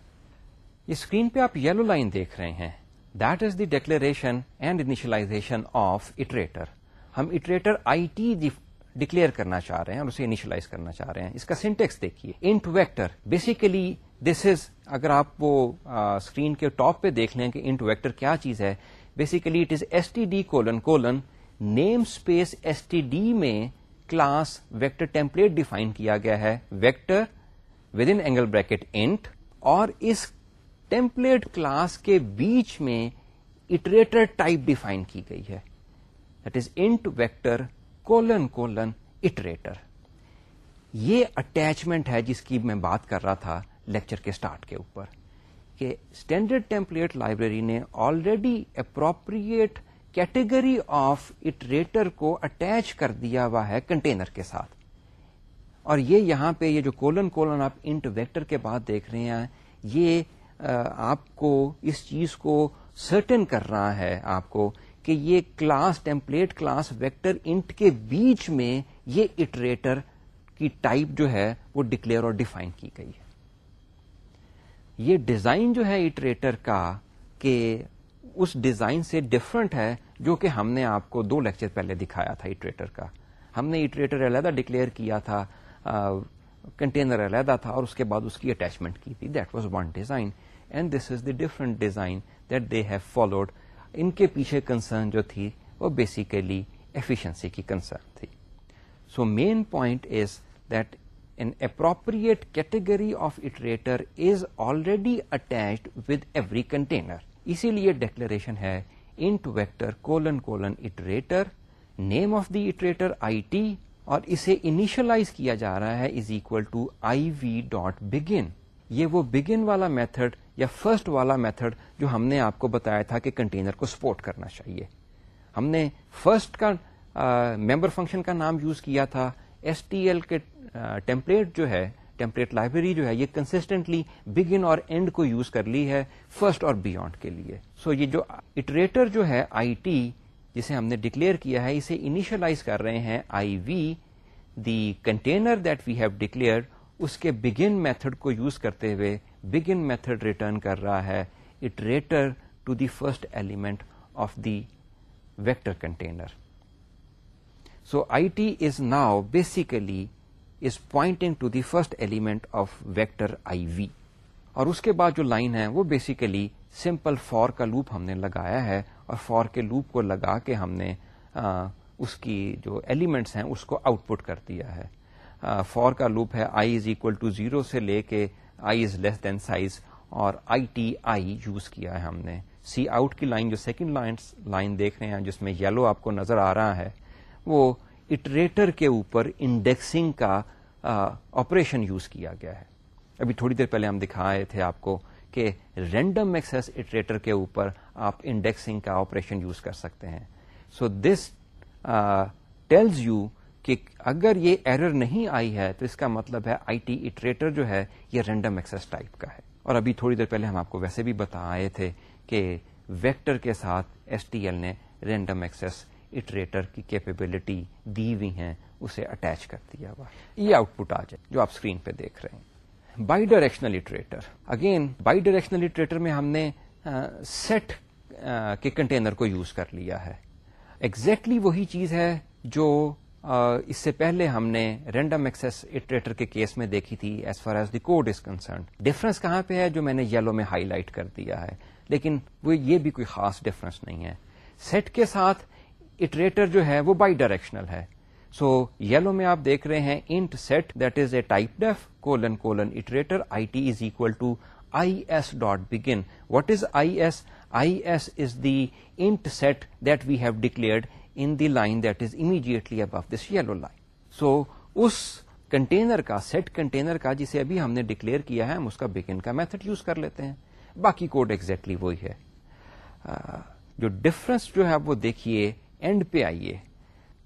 اسکرین پہ آپ یلو لائن دیکھ رہے ہیں۔ That is the declaration and initialization of iterator ہم اٹریٹر آئی ٹی ڈکلیئر کرنا چاہ رہے ہیں اور اسے انیشلائز کرنا چاہ رہے ہیں۔ اس کا سینٹیکس دیکھیے۔ Int vector basically this is اگر آپ وہ اسکرین کے ٹاپ پہ دیکھ لیں کہ انٹ ویکٹر کیا چیز ہے basically it is S T D colon colon namespace S T D میں کلاس ویکٹر ٹیمپلیٹ ڈیفائن کیا گیا ہے۔ Vector within angle bracket int اور اس ٹیمپلیٹ کلاس کے بیچ میں اٹریٹر ٹائپ ڈیفائن کی گئی ہے۔ That is int vector colon colon iterator یہ اٹیچمنٹ ہے جس کی میں بات کر رہا تھا لیکچر کے اسٹارٹ کے اوپر کہ اسٹینڈرڈ ٹیمپلیٹ لائبریری نے already appropriate category of iterator کو اٹیچ کر دیا ہوا ہے کنٹینر کے ساتھ. اور یہ یہاں پہ یہ جو کولن کولن آپ انٹ ویکٹر کے بعد دیکھ رہے ہیں، یہ آپ کو اس چیز کو سرٹن کر رہا ہے، آپ کو کہ یہ class template, class vector, int کے بیچ میں یہ اٹریٹر کی ٹائپ جو ہے وہ ڈکلیئر اور ڈیفائن کی گئی ہے۔ یہ ڈیزائن جو ہے اٹریٹر کا کہ اس ڈیزائن سے ڈفرنٹ ہے جو کہ ہم نے آپ کو دو لیکچر پہلے دکھایا تھا اٹریٹر کا۔ ہم نے اٹریٹر علیحدہ ڈکلیئر کیا تھا کنٹینر علیحدہ تھا اور اس کے بعد اس کی اٹیچمنٹ کی تھی۔ That was one design and this is the different design that they have followed ان کے پیچھے کنسرن جو تھی وہ بیسیکلی ایفیشنسی کی کنسرن تھی۔ So main point is that an appropriate category of iterator is already attached with every container. اسی لیے declaration ہے int vector colon colon iterator name of the iterator I T اور اسے initialize کیا جا رہا ہے is equal to I V dot begin یہ وہ بگن والا میتھڈ یا فرسٹ والا میتھڈ جو ہم نے آپ کو بتایا تھا کہ کنٹینر کو سپورٹ کرنا چاہیے۔ ہم نے فرسٹ کا ممبر فنکشن کا نام یوز کیا تھا۔ ایس ٹی ایل کے ٹیمپلیٹ جو ہے ٹیمپلیٹ لائبریری جو ہے، یہ کنسٹنٹلی بگن اور اینڈ کو یوز کر لی ہے فرسٹ اور بیونڈ کے لیے۔ سو so یہ جو اٹریٹر جو ہے آئی ٹی جسے ہم نے ڈکلیئر کیا ہے، اسے انیشلائز کر رہے ہیں I V the container that we have declare اس کے بگن میتھڈ کو یوز کرتے ہوئے بگن میتھڈ ریٹرن کر رہا ہے iterator to the first element of the vector container. So I T is now basically is pointing to the first element of vector I V. اور اس کے بعد جو لائن ہے، وہ بیسیکلی سمپل فور کا لوپ ہم نے لگایا ہے، اور فور کے لوپ کو لگا کے ہم نے اس کی جو ایلیمنٹس ہیں، اس کو آؤٹ پٹ کر دیا ہے۔ فور کا لوپ ہے I is equal to zero سے لے کے آئی از لیس دین سائز اور آئی ٹی آئی یوز کیا ہے ہم نے. سی آؤٹ کی لائن جو سیکنڈ لائن دیکھ رہے ہیں جس میں یلو آپ کو نظر آ رہا ہے، وہ اٹریٹر کے اوپر انڈیکسنگ کا آپریشن یوز کیا گیا ہے. ابھی تھوڑی دیر پہلے ہم دکھائے تھے آپ کو کہ رینڈم ایکسس اٹریٹر کے اوپر آپ انڈیکسنگ کا آپریشن یوز کر سکتے ہیں. سو دس ٹیلز یو کہ اگر یہ ایرر نہیں آئی ہے تو اس کا مطلب ہے آئی ٹی اٹریٹر جو ہے یہ رینڈم ایکسس ٹائپ کا ہے۔ اور ابھی تھوڑی دیر پہلے ہم آپ کو ویسے بھی بتا آئے تھے کہ ویکٹر کے ساتھ ایس ٹی ایل نے رینڈم ایکسس اٹریٹر کی کیپیبلٹی دی ہوئی ہیں، اسے اٹیچ کر دیا ہوا۔ یہ آؤٹ پٹ آ جائے، جو آپ اسکرین پہ دیکھ رہے ہیں۔ Bidirectional iterator again bidirectional iterator میں ہم نے سیٹ کے کنٹینر کو یوز کر لیا ہے۔ ایگزیکٹلی exactly وہی چیز ہے جو اس سے پہلے ہم نے رینڈم ایکسس اٹریٹر کے کیس میں دیکھی تھی as far as the code is concerned difference کہاں پہ ہے جو میں نے یلو میں ہائی لائٹ کر دیا ہے؟ لیکن وہ یہ بھی کوئی خاص ڈفرنس نہیں ہے۔ سیٹ کے ساتھ اٹریٹر جو ہے وہ بائی ڈائریکشنل ہے۔ سو یلو میں آپ دیکھ رہے ہیں int set that is a typedef colon colon iterator I T is equal to I S dot begin what is I S I S is the int set that we have declared in the line that is immediately above this yellow line so us container کا set container کا جسے ابھی ہم نے declare کیا ہے، ہم اس کا بگن کا میتھڈ یوز کر لیتے ہیں. باقی کوڈ ایگزیکٹلی وہی ہے. جو ڈفرنس جو ہے وہ دیکھیے اینڈ پہ آئیے.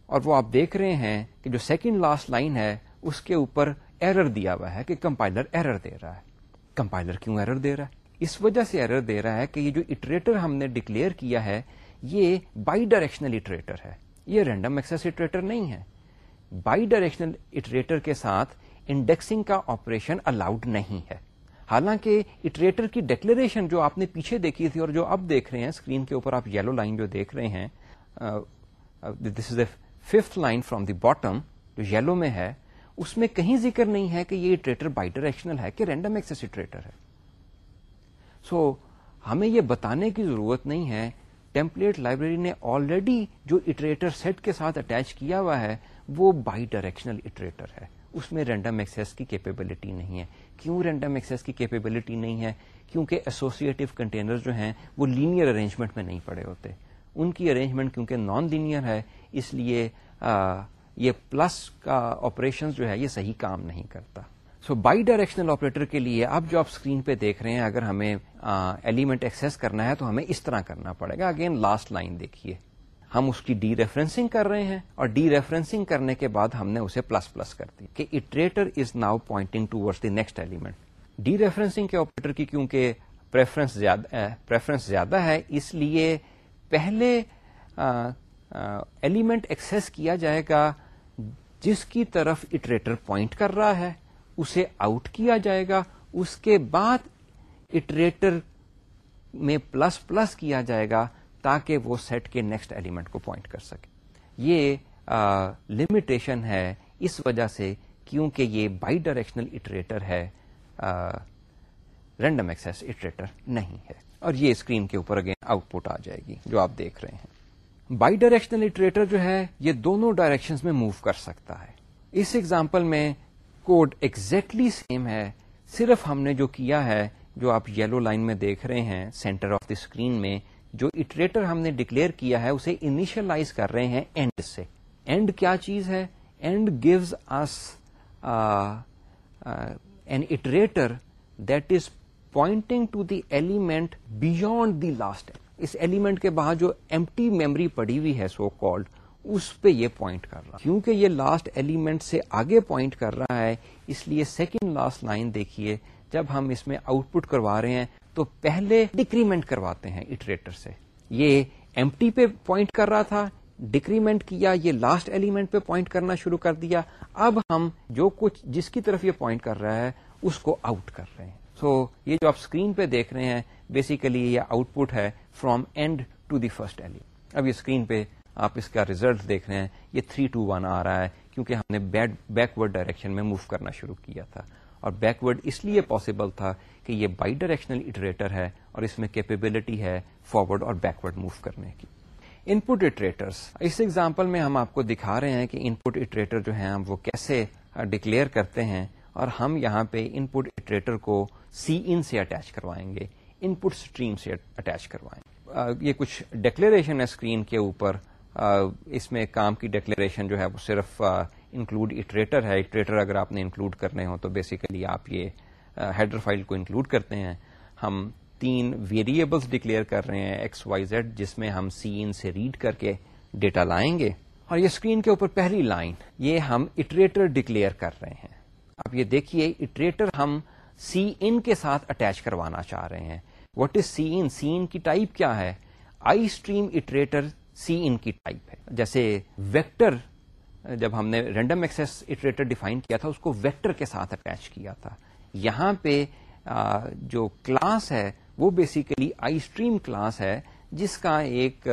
اور وہ آپ دیکھ رہے ہیں کہ جو سیکنڈ لاسٹ لائن ہے، اس کے اوپر ایرر دیا ہوا ہے کہ کمپائلر ایرر دے رہا ہے. کمپائلر کیوں ایرر دے رہا ہے؟ اس وجہ سے ایرر دے رہا ہے کہ یہ جو اٹریٹر ہم نے ڈکلیئر کیا ہے یہ بائی ڈائریکشنل اٹریٹر ہے۔ یہ رینڈم ایکسس اٹریٹر نہیں ہے۔ بائی ڈائریکشنل اٹریٹر کے ساتھ انڈیکسنگ کا آپریشن الاؤڈ نہیں ہے۔ حالانکہ اٹریٹر کی ڈیکلریشن جو آپ نے پیچھے دیکھی تھی اور جو اب دیکھ رہے ہیں اسکرین کے اوپر آپ یلو لائن جو دیکھ رہے ہیں this is a fifth line from the bottom جو یلو میں ہے اس میں کہیں ذکر نہیں ہے کہ یہ اٹریٹر بائی ڈائریکشنل ہے کہ رینڈم ایکسس اٹریٹر ہے۔ سو so, ہمیں یہ بتانے کی ضرورت نہیں ہے ٹیمپلیٹ لائبریری نے آلریڈی جو اٹریٹر سیٹ کے ساتھ اٹیچ کیا ہوا ہے، وہ بائی ڈائریکشنل اٹریٹر ہے۔ اس میں رینڈم ایکسس کی کیپیبلٹی نہیں ہے۔ کیوں رینڈم ایکسس کی کیپیبلٹی نہیں ہے؟ کیونکہ ایسوسیٹو کنٹینر جو ہیں، وہ لینئر ارینجمنٹ میں نہیں پڑے ہوتے۔ ان کی ارینجمنٹ کیونکہ نان لینئر ہے، اس لیے یہ پلس کا آپریشن جو ہے، یہ صحیح کام نہیں کرتا۔ سو بائی ڈائریکشنل آپریٹر کے لیے اب جو آپ اسکرین پہ دیکھ رہے ہیں، اگر ہمیں ایلیمنٹ ایکسس کرنا ہے تو ہمیں اس طرح کرنا پڑے گا. اگین لاسٹ لائن دیکھیے. ہم اس کی ڈی ریفرنسنگ کر رہے ہیں اور ڈی ریفرنسنگ کرنے کے بعد ہم نے اسے پلس پلس کر دی کہ iterator is now pointing toward the next element dereferencing کے آپریٹر کی کیونکہ پریفرنس زیادہ ہے، اس لیے پہلے ایلیمنٹ ایکسس کیا جائے گا جس کی طرف اٹریٹر پوائنٹ کر رہا ہے. اسے آؤٹ کیا جائے گا، اس کے بعد اٹریٹر میں پلس پلس کیا جائے گا تاکہ وہ سیٹ کے نیکسٹ ایلیمنٹ کو پوائنٹ کر سکے۔ یہ لمیٹیشن ہے۔ اس وجہ سے کیونکہ یہ بائی ڈائریکشنل اٹریٹر ہے رینڈم ایکسس اٹریٹر نہیں ہے۔ اور یہ اسکرین کے اوپر اگین آؤٹ پٹ آ جائے گی، جو آپ دیکھ رہے ہیں۔ بائی ڈائریکشنل اٹریٹر جو ہے، یہ دونوں ڈائریکشن میں موو کر سکتا ہے۔ اس ایگزامپل میں کوڈ ایگزیکٹلی سیم ہے، صرف ہم نے جو کیا ہے، جو آپ یلو لائن میں دیکھ رہے ہیں سینٹر آف دی اسکرین میں، جو اٹریٹر ہم نے ڈکلیئر کیا ہے، اسے انیشلائز کر رہے ہیں اینڈ سے. اینڈ کیا چیز ہے؟ End gives uh, uh, us an iterator that is pointing to the element beyond the last us element کے بعد جو ایم ٹی میمری پڑی ہوئی ہے سو کالڈ اس پہ یہ پوائنٹ کر رہا۔ کیونکہ یہ لاسٹ ایلیمنٹ سے آگے پوائنٹ کر رہا ہے اس لیے سیکنڈ لاسٹ لائن دیکھیے جب ہم اس میں آؤٹ پٹ کروا رہے ہیں تو پہلے ڈیکریمنٹ کرواتے ہیں اٹریٹر سے۔ یہ ایم ٹی پہ پوائنٹ کر رہا تھا ڈیکریمنٹ کیا یہ لاسٹ ایلیمنٹ پہ پوائنٹ کرنا شروع کر دیا۔ اب ہم جو کچھ جس کی طرف یہ پوائنٹ کر رہا ہے اس کو آؤٹ کر رہے ہیں۔ سو so, یہ جو آپ اسکرین پہ دیکھ رہے ہیں بیسیکلی یہ آؤٹ پٹ ہے from end to the first element اب یہ اسکرین پہ آپ اس کا ریزلٹ دیکھ رہے ہیں، یہ تھری ٹو ون آ رہا ہے، کیونکہ ہم نے بیکورڈ ڈائریکشن میں موو کرنا شروع کیا تھا۔ اور بیکورڈ اس لیے پاسبل تھا کہ یہ بائی ڈائریکشنل اٹریٹر ہے اور اس میں کیپیبلٹی ہے فارورڈ اور بیکورڈ موو کرنے کی۔ ان پٹ اٹریٹرس اس ایگزامپل میں ہم آپ کو دکھا رہے ہیں کہ ان پٹ اٹریٹر جو ہیں وہ کیسے ڈکلیئر کرتے ہیں اور ہم یہاں پہ ان پٹ اٹریٹر کو سی ان سے اٹیچ کروائیں گے ان پٹ اسٹریم سے اٹیچ کروائیں۔ گے یہ کچھ ڈکلیریشن ہے اسکرین کے اوپر۔ اس میں کام کی ڈکلیریشن جو ہے وہ صرف انکلوڈ اٹریٹر ہے۔ اٹریٹر اگر آپ نے انکلوڈ کرنے ہو تو بیسیکلی آپ یہ ہیڈر فائل کو انکلوڈ کرتے ہیں۔ ہم تین ویریبلس ڈکلیئر کر رہے ہیں ایکس وائی زیڈ جس میں ہم سی ان سے ریڈ کر کے ڈیٹا لائیں گے۔ اور یہ اسکرین کے اوپر پہلی لائن یہ ہم اٹریٹر ڈکلیئر کر رہے ہیں۔ اب یہ دیکھیے اٹریٹر ہم سی ان کے ساتھ اٹیچ کروانا چاہ رہے ہیں۔ واٹ از سی ان سی ان کی ٹائپ کیا ہے؟ آئی اسٹریم اٹریٹر سی ان کی ٹائپ ہے۔ جیسے ویکٹر، جب ہم نے رینڈم ایکسس اٹریٹر ڈیفائن کیا تھا، اس کو ویکٹر کے ساتھ اٹیچ کیا تھا۔ یہاں پہ جو کلاس ہے، وہ بیسیکلی آئی اسٹریم کلاس ہے، جس کا ایک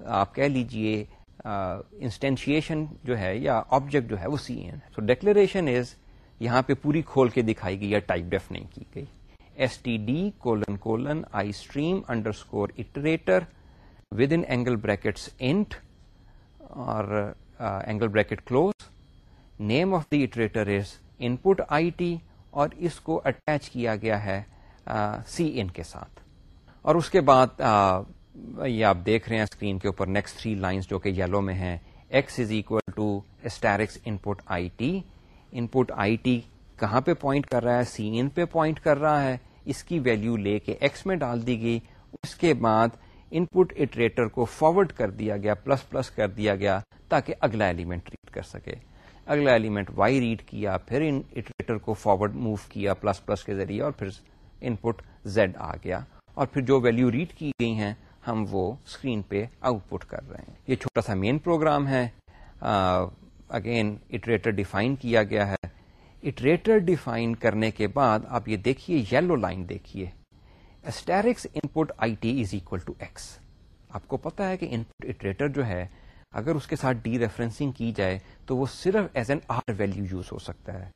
آپ کہہ لیجیے انسٹینشیشن جو ہے یا آبجیکٹ جو ہے، وہ سی این سو ڈیکلریشن از یہاں پہ پوری کھول کے دکھائی گئی یا ٹائپ ڈیف نہیں کی گئی۔ S T D colon colon istream underscore iterator within angle brackets int اور angle bracket close name of the iterator is input I T اور اس کو اٹیچ کیا گیا ہے uh, سی ان کے ساتھ. اور اس کے بعد uh, یہ آپ دیکھ رہے ہیں اسکرین کے اوپر نیکسٹ تھری لائنس جو کہ یلو میں ہیں. X is equal to asterisk input I T input I T کہاں پہ پوائنٹ کر رہا ہے؟ سی ان پہ پوائنٹ کر رہا ہے. اس کی ویلو لے کے ایکس میں ڈال دی گئی. اس کے بعد ان پٹ اٹریٹر کو فارورڈ کر دیا گیا پلس پلس کر دیا گیا تاکہ اگلا ایلیمنٹ ریڈ کر سکے۔ اگلا ایلیمنٹ وائی ریڈ کیا، پھر ان اٹریٹر کو فارورڈ موو کیا پلس پلس کے ذریعے اور پھر ان پٹ زیڈ آ گیا۔ اور پھر جو ویلو ریڈ کی گئی ہیں، ہم وہ اسکرین پہ آؤٹ پٹ کر رہے ہیں۔ یہ چھوٹا سا مین پروگرام ہے۔ اگین اٹریٹر ڈیفائن کیا گیا ہے۔ اٹریٹر ڈیفائن کرنے کے بعد آپ یہ دیکھیے یلو لائن دیکھیے۔ Asterisk input I T is equal to X آپ کو پتا ہے کہ ان پٹ اٹریٹر جو ہے، اگر اس کے ساتھ ڈی ریفرنسنگ کی جائے تو وہ صرف as an R value use ہو سکتا ہے۔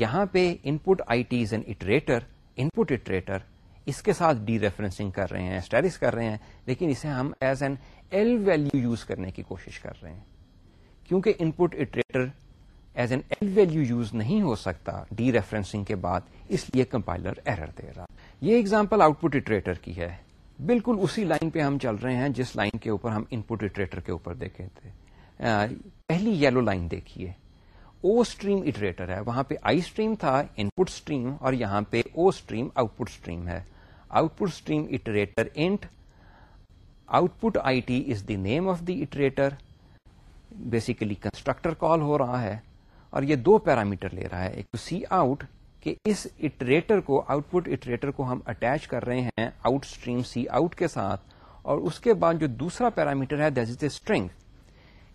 یہاں پہ input I T is an iterator input iterator اس کے ساتھ ڈی ریفرنسنگ کر رہے ہیں اسٹیرس کر رہے ہیں، لیکن اسے ہم as an L value use کرنے کی کوشش کر رہے ہیں۔ کیونکہ input iterator as an L value use نہیں ہو سکتا ڈی ریفرنسنگ کے بعد، اس لیے کمپائلر ایرر دے رہا۔ یہ اگزامپل آؤٹ پٹ اٹریٹر کی ہے۔ بالکل اسی لائن پہ ہم چل رہے ہیں جس لائن کے اوپر ہم ان پٹ اٹریٹر کے اوپر دیکھے تھے۔ پہلی یلو لائن دیکھیے۔ او اسٹریم اٹریٹر ہے۔ وہاں پہ آئی اسٹریم تھا ان پٹ اسٹریم اور یہاں پہ O stream output stream ہے۔ Output stream iterator int output I T is the name of the iterator basically constructor call ہو رہا ہے۔ اور یہ دو پیرامیٹر لے رہا ہے، ایک سی آؤٹ کہ اس اٹریٹر کو آؤٹ پٹ اٹریٹر کو ہم اٹیچ کر رہے ہیں آؤٹ اسٹریم سی آؤٹ کے ساتھ، اور اس کے بعد جو دوسرا پیرامیٹر ہے دیٹ از اے اسٹرنگ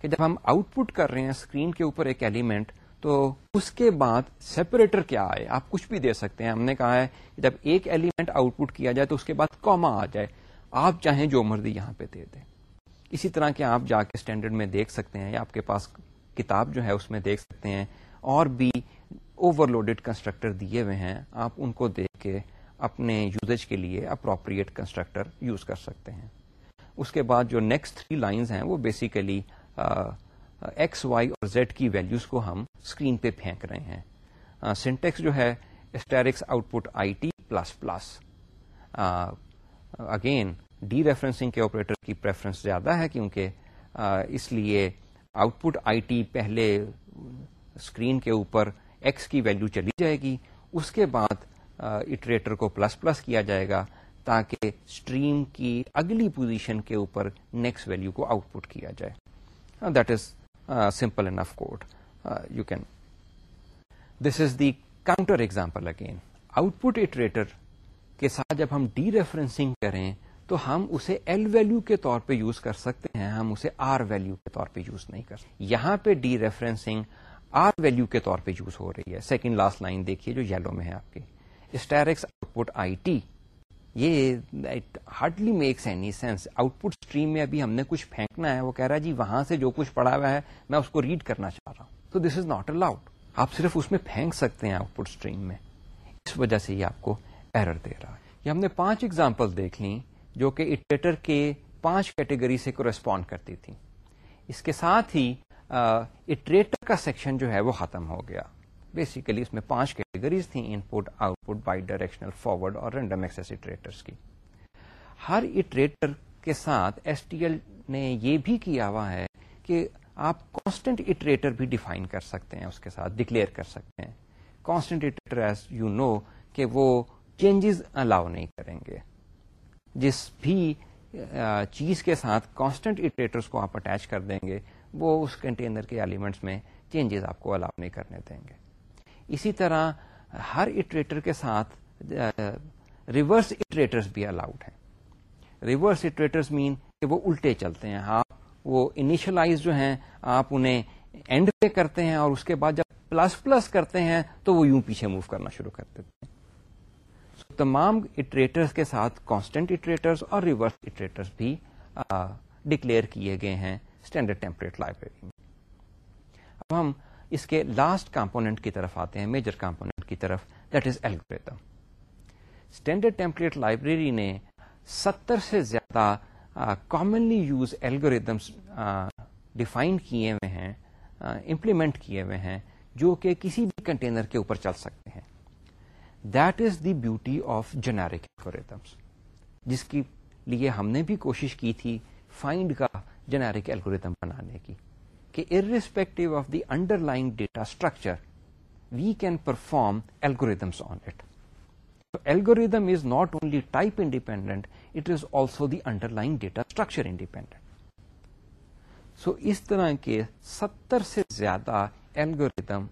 کہ جب ہم آؤٹ پٹ کر رہے ہیں اسکرین کے اوپر ایک ایلیمنٹ تو اس کے بعد سیپریٹر کیا آئے؟ آپ کچھ بھی دے سکتے ہیں۔ ہم نے کہا ہے کہ جب ایک ایلیمنٹ آؤٹ پٹ کیا جائے، تو اس کے بعد کوما آ جائے۔ آپ چاہیں جو مرضی یہاں پہ دے دیں۔ اسی طرح کے آپ جا کے اسٹینڈرڈ میں دیکھ سکتے ہیں یا آپ کے پاس کتاب جو ہے اس میں دیکھ سکتے ہیں اور بھی اوور لوڈیڈ کنسٹرکٹر دیے ہوئے ہیں۔ آپ ان کو دیکھ کے اپنے یوزج کے لیے اپروپریٹ کنسٹرکٹر یوز کر سکتے ہیں۔ اس کے بعد جو نیکسٹ تھری لائنز ہیں وہ بیسیکلی ایکس وائی اور زیڈ کی ویلوز کو ہم اسکرین پہ پھینک رہے ہیں۔ سینٹیکس جو ہے asterisk output I T plus plus again dereferencing کے آپریٹر کی پریفرنس زیادہ ہے کیونکہ اس لیے آؤٹ پٹ آئی ٹی پہلے اسکرین کے اوپر ایکس کی ویلو چلی جائے گی، اس کے بعد اٹریٹر کو پلس پلس کیا جائے گا تاکہ اسٹریم کی اگلی پوزیشن کے اوپر نیکسٹ ویلو کو آؤٹ پٹ کیا جائے۔ That is simple enough code you can this is the counter example again output iterator کے ساتھ جب ہم ڈی ریفرنسنگ کریں تو ہم اسے ایل ویلو کے طور پہ یوز کر سکتے ہیں، ہم اسے آر ویلو کے طور پہ یوز نہیں کر سکتے۔ یہاں پہ ڈی ریفرنسنگ آر ویلو کے طور پہ یوز ہو رہی ہے۔ سیکنڈ لاسٹ لائن دیکھیے جو یلو میں ہے آپ کی asterisk output I T یہ hardly makes any sense output stream میں ابھی ہم نے کچھ پھینکنا ہے۔ وہ کہہ رہا ہے جی وہاں سے جو کچھ پڑا ہوا ہے، میں اس کو ریڈ کرنا چاہ رہا ہوں۔ تو دس از ناٹ الاؤڈ آپ صرف اس میں پھینک سکتے ہیں آؤٹ پٹ اسٹریم میں۔ اس وجہ سے یہ آپ کو ایرر دے رہا ہے۔ یہ ہم نے پانچ ایگزامپل دیکھ لی جو کہ اٹریٹر کے پانچ کیٹیگری سے کورسپونڈ کرتی تھی۔ اس کے ساتھ ہی اٹریٹر کا سیکشن جو ہے وہ ختم ہو گیا۔ بیسیکلی اس میں پانچ کیٹیگریز تھیں input output bidirectional forward اور رینڈم ایکسس اٹریٹرس کی۔ ہر اٹریٹر کے ساتھ ایس ٹی ایل نے یہ بھی کیا ہوا ہے کہ آپ کانسٹنٹ اٹریٹر بھی ڈیفائن کر سکتے ہیں، اس کے ساتھ ڈکلیئر کر سکتے ہیں۔ Constant iterator as you know کہ وہ چینجز الاؤ نہیں کریں گے۔ جس بھی چیز کے ساتھ کانسٹنٹ اٹریٹرس کو آپ اٹیچ کر دیں گے، وہ اس کنٹینر کے ایلیمنٹس میں چینجز آپ کو الاؤ نہیں کرنے دیں گے۔ اسی طرح ہر اٹریٹر کے ساتھ ریورس اٹریٹرس بھی الاؤڈ ہیں۔ ریورس اٹریٹرس مین کہ وہ الٹے چلتے ہیں۔ آپ وہ انیشلائز جو ہیں، آپ انہیں اینڈ پہ کرتے ہیں اور اس کے بعد جب پلس پلس کرتے ہیں تو وہ یوں پیچھے موو کرنا شروع کر دیتے ہیں۔ تمام اٹریٹرس کے ساتھ کانسٹنٹ اٹریٹرس اور ریورس اٹریٹرس بھی ڈکلیئر کیے گئے ہیں اسٹینڈرڈ ٹیمپلیٹ لائبریری میں۔ اب ہم اس کے لاسٹ کمپونیٹ کی طرف آتے ہیں میجر کمپونیٹ کی طرف that is algorithm standard template library نے ستر سے زیادہ کامنلی یوز ایلگوریدمس ڈیفائن کیے ہوئے ہیں امپلیمنٹ کیے ہوئے ہیں، جو کہ کسی بھی کنٹینر کے اوپر چل سکتے ہیں۔ That is the beauty of generic algorithms جس کی لیے ہم نے بھی کوشش کی تھی فائنڈ کا جنیرک ایلگوریدم بنانے کی کہ irrespective of the underline data structure we can perform algorithms on it algorithm is not only type independent it is also the underline data structure independent so اس طرح کے ستر سے زیادہ algorithm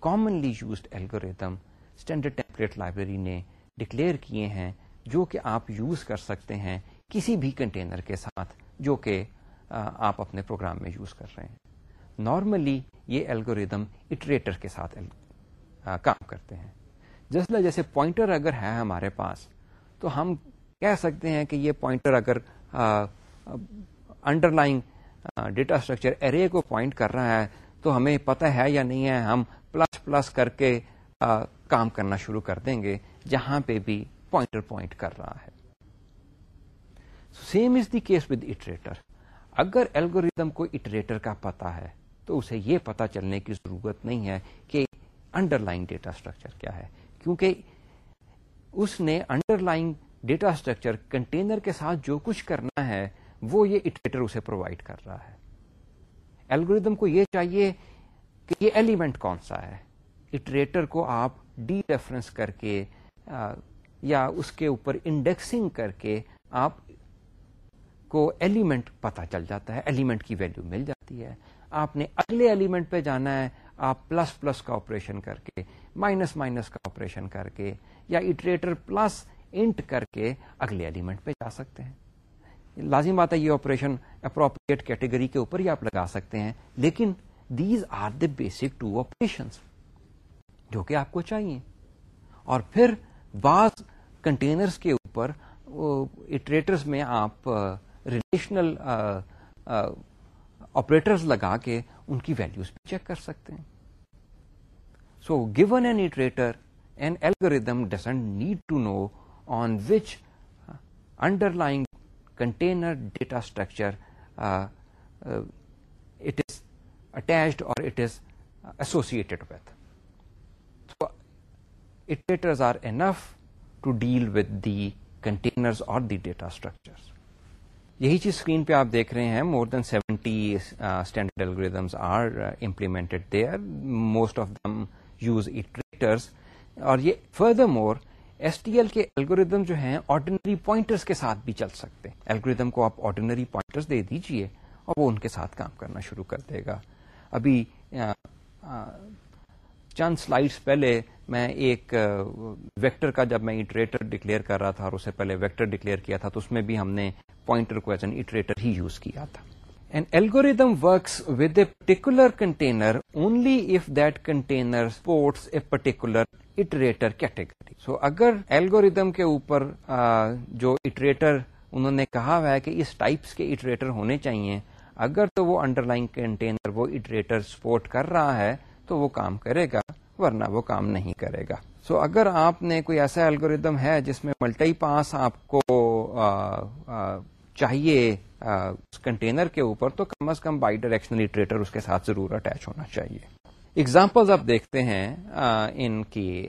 commonly used algorithm standard template library نے declare کیے ہیں جو کہ آپ یوز کر سکتے ہیں کسی بھی کنٹینر کے ساتھ جو کہ آپ اپنے پروگرام میں یوز کر رہے ہیں۔ نارملی یہ الگوریدم اٹریٹر کے ساتھ کام کرتے ہیں۔ جس جیسے پوائنٹر اگر ہے ہمارے پاس، تو ہم کہہ سکتے ہیں کہ یہ پوائنٹر اگر under line data structure array کو پوائنٹ کر رہا ہے، تو ہمیں پتہ ہے یا نہیں ہے، ہم پلس پلس کر کے آ, کام کرنا شروع کر دیں گے جہاں پہ بھی پوائنٹر پوائنٹ کر رہا ہے۔ Same is the case with iterator اگر الگوریدم کو اٹریٹر کا پتا ہے تو اسے یہ پتا چلنے کی ضرورت نہیں ہے کہ انڈر لائن ڈیٹا اسٹرکچر کیا ہے۔ کیونکہ اس نے under line data structure container کے ساتھ جو کچھ کرنا ہے وہ یہ اٹریٹر اسے پرووائڈ کر رہا ہے۔ الگوریدم کو یہ چاہیے کہ یہ ایلیمنٹ کون سا ہے۔ اٹریٹر کو آپ ڈی ریفرنس کر کے یا اس کے اوپر انڈیکسنگ کر کے آپ کو ایلیمنٹ پتا چل جاتا ہے ایلیمنٹ کی ویلو مل جاتی ہے۔ آپ نے اگلے ایلیمنٹ پہ جانا ہے، آپ پلس پلس کا آپریشن کر کے مائنس مائنس کا آپریشن کر کے یا اٹریٹر پلس انٹ کر کے اگلے ایلیمنٹ پہ جا سکتے ہیں۔ لازم بات ہے یہ آپریشن اپروپریٹ کیٹیگری کے اوپر ہی آپ لگا سکتے ہیں، لیکن these are the basic two operation جو کہ آپ کو چاہیے۔ اور پھر بعض کنٹینرز کے اوپر اٹریٹرز میں آپ ریلیشنل آپریٹرز لگا کے ان کی ویلوز بھی چیک کر سکتے ہیں۔ So given an iterator an algorithm doesn't need to know on which underline container data structure it is attached اور it is associated with iterators are enough to deal with the containers اور the data structure یہی چیز screen پہ آپ دیکھ رہے ہیں more than seventy standard algorithms are implemented there most of them use iterators اور یہ furthermore S T L کے الگوریدم جو ہیں آرڈینری پوائنٹرس کے ساتھ بھی چل سکتے ہیں۔ الگوریدم کو آپ آرڈینری پوائنٹرس دے دیجیے اور وہ ان کے ساتھ کام کرنا شروع کر دے گا۔ ابھی uh, uh, چند سلائڈس پہلے میں ایک ویکٹر کا جب میں ایٹریٹر ڈکلیئر کر رہا تھا اور اسے پہلے ویکٹر ڈکلیئر کیا تھا تو اس میں بھی ہم نے پوائنٹر کو ایز این ایٹریٹر ہی یوز کیا تھا۔ An algorithm works with a particular container only if that container supports a particular iterator category so اگر ایلگوریدم کے اوپر جو اٹریٹر انہوں نے کہا ہوا ہے کہ اس ٹائپس کے اٹریٹر ہونے چاہیے، اگر تو وہ انڈر لائن کنٹینر وہ اٹریٹر سپورٹ کر رہا ہے تو وہ کام کرے گا۔ ورنہ وہ کام نہیں کرے گا۔ سو so, اگر آپ نے کوئی ایسا الگوریدم ہے جس میں ملٹی پاس آپ کو آ, آ, چاہیے کنٹینر کے اوپر تو کم از کم بائی ڈائریکشنل ٹریٹر اس کے ساتھ ضرور اٹیچ ہونا چاہیے۔ اگزامپل آپ دیکھتے ہیں آ, ان کی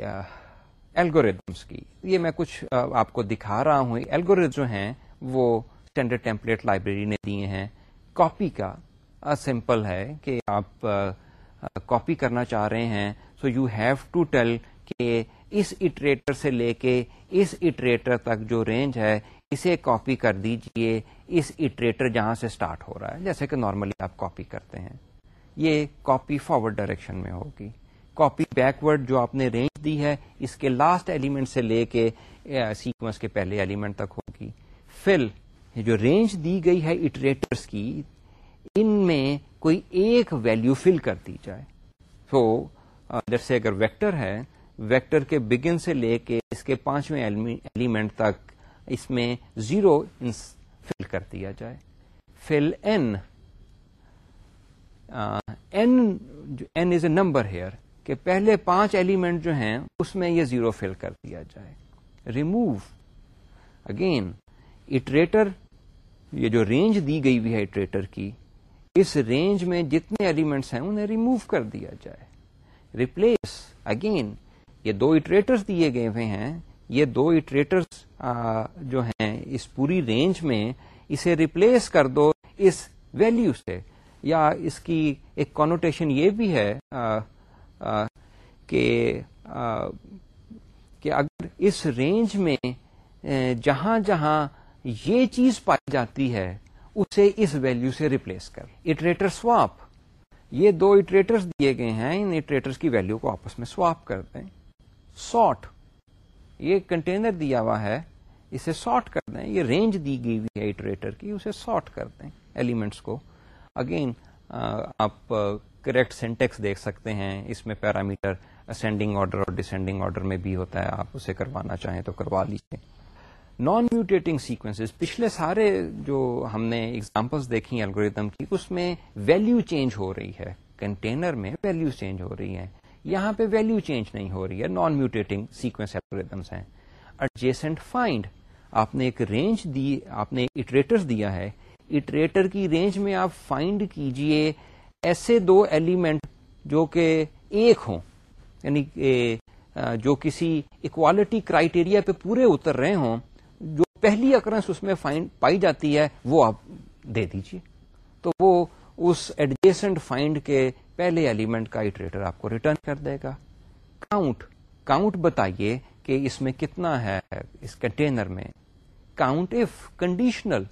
الگوریدمس کی۔ یہ میں کچھ آپ کو دکھا رہا ہوں۔ الگوریز جو ہیں وہ اسٹینڈرڈ ٹیمپلیٹ لائبریری نے دیے ہیں۔ کاپی کا سمپل ہے کہ آپ کاپی کرنا چاہ رہے ہیں۔ So you have to tell کہ اس اٹریٹر سے لے کے اس اٹریٹر تک جو رینج ہے اسے کاپی کر دیجیے اس اٹریٹر جہاں سے سٹارٹ ہو رہا ہے جیسے کہ نارملی آپ کاپی کرتے ہیں یہ کاپی فارورڈ ڈائریکشن میں ہوگی کاپی بیکورڈ جو آپ نے رینج دی ہے اس کے لاسٹ ایلیمنٹ سے لے کے سیکوینس کے پہلے ایلیمنٹ تک ہوگی فل جو رینج دی گئی ہے اٹریٹرس کی ان میں کوئی ایک ویلو فل کر دی جائے تو جیسے اگر ویکٹر ہے، ویکٹر کے بگن سے لے کے اس کے پانچویں ایلیمنٹ تک اس میں زیرو فل کر دیا جائے۔ Fill n n is a number here کہ پہلے پانچ ایلیمنٹ جو ہیں، اس میں یہ زیرو فل کر دیا جائے۔ ریموو اگین اٹریٹر یہ جو رینج دی گئی ہوئی ہے اٹریٹر کی، اس رینج میں جتنے ایلیمنٹس ہیں، انہیں ریموو کر دیا جائے۔ ریپلیس اگین یہ دو اٹریٹرس دیے گئے ہوئے ہیں یہ دو اٹریٹرس جو ہیں اس پوری رینج میں اسے ریپلیس کر دو اس ویلو سے یا اس کی ایک کانوٹیشن یہ بھی ہے آ, آ, کہ آ, کہ اگر اس رینج میں جہاں جہاں یہ چیز پائی جاتی ہے اسے اس ویلو سے ریپلیس کر اٹریٹر سواپ یہ دو اٹریٹرس دیے گئے ہیں، ان اٹریٹرس کی ویلو کو آپس میں سواپ کر دیں سارٹ یہ کنٹینر دیا ہوا ہے، اسے سارٹ کر دیں یہ رینج دی گئی ہوئی ہے اٹریٹر کی، اسے سارٹ کر دیں ایلیمنٹس کو۔ اگین آپ کریکٹ سینٹیکس دیکھ سکتے ہیں۔ اس میں پیرامیٹر اسینڈنگ آرڈر اور ڈسینڈنگ آرڈر میں بھی ہوتا ہے۔ آپ اسے کروانا چاہیں تو کروا لیجیے نان میوٹیٹنگ سیکوینس پچھلے سارے جو ہم نے اگزامپلس دیکھی الگوریدم کی، اس میں ویلو چینج ہو رہی ہے۔ کنٹینر میں ویلو چینج ہو رہی ہے یہاں پہ ویلو چینج نہیں ہو رہی ہے۔ نان میوٹیٹنگ سیکوینس الگوریدمس ہیں۔ ایڈجیسنٹ فائنڈ آپ نے ایک رینج دی، آپ نے اٹریٹر دیا ہے۔ اٹریٹر کی رینج میں آپ فائنڈ کیجیے ایسے دو ایلیمنٹ جو کہ ایک ہوں۔ یعنی جو کسی اکوالٹی کرائٹیریا پہ پورے اتر رہے ہوں۔ جو پہلی اکرنس اس میں فائنڈ پائی جاتی ہے، وہ آپ دے دیجیے تو وہ اس ایڈجسٹنٹ فائنڈ کے پہلے ایلیمنٹ کا اٹریٹر آپ کو ریٹرن کر دے گا۔ کاؤنٹ کاؤنٹ بتائیے کہ اس میں کتنا ہے اس کنٹینر میں۔ کاؤنٹ اف کنڈیشنل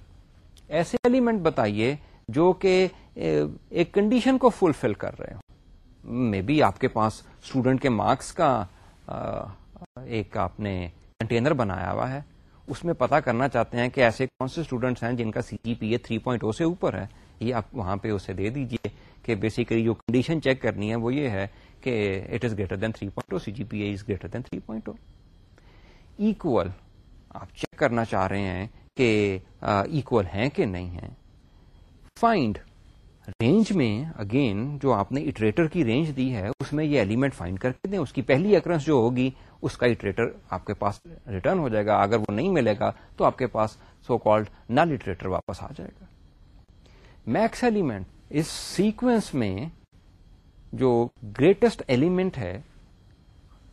ایسے ایلیمنٹ بتائیے جو کہ ایک کنڈیشن کو فلفل کر رہے ہو مے بی آپ کے پاس اسٹوڈنٹ کے مارکس کا ایک آپ نے کنٹینر بنایا ہوا ہے۔ اس میں پتا کرنا چاہتے ہیں کہ ایسے کون سے اسٹوڈنٹس ہیں جن کا سی جی پی اے تھری پوائنٹ او سے اوپر ہے۔ یہ آپ وہاں پہ اسے دے دیجیے کہ بیسیکلی جو کنڈیشن چیک کرنی ہے وہ یہ ہے کہ it is greater than three point C G P A is greater than three point equal آپ چیک کرنا چاہ رہے ہیں کہ ایکول ہیں کہ نہیں ہیں۔ فائنڈ رینج میں اگین جو آپ نے اٹریٹر کی رینج دی ہے، اس میں یہ ایلیمنٹ فائنڈ کر کے دیں۔ اس کی پہلی اکرنس جو ہوگی، اس کا اٹریٹر آپ کے پاس ریٹرن ہو جائے گا۔ اگر وہ نہیں ملے گا، تو آپ کے پاس سو کالڈ نل اٹریٹر واپس آ جائے گا۔ میکس ایلیمنٹ اس سیکوینس میں جو گریٹسٹ ایلیمنٹ ہے،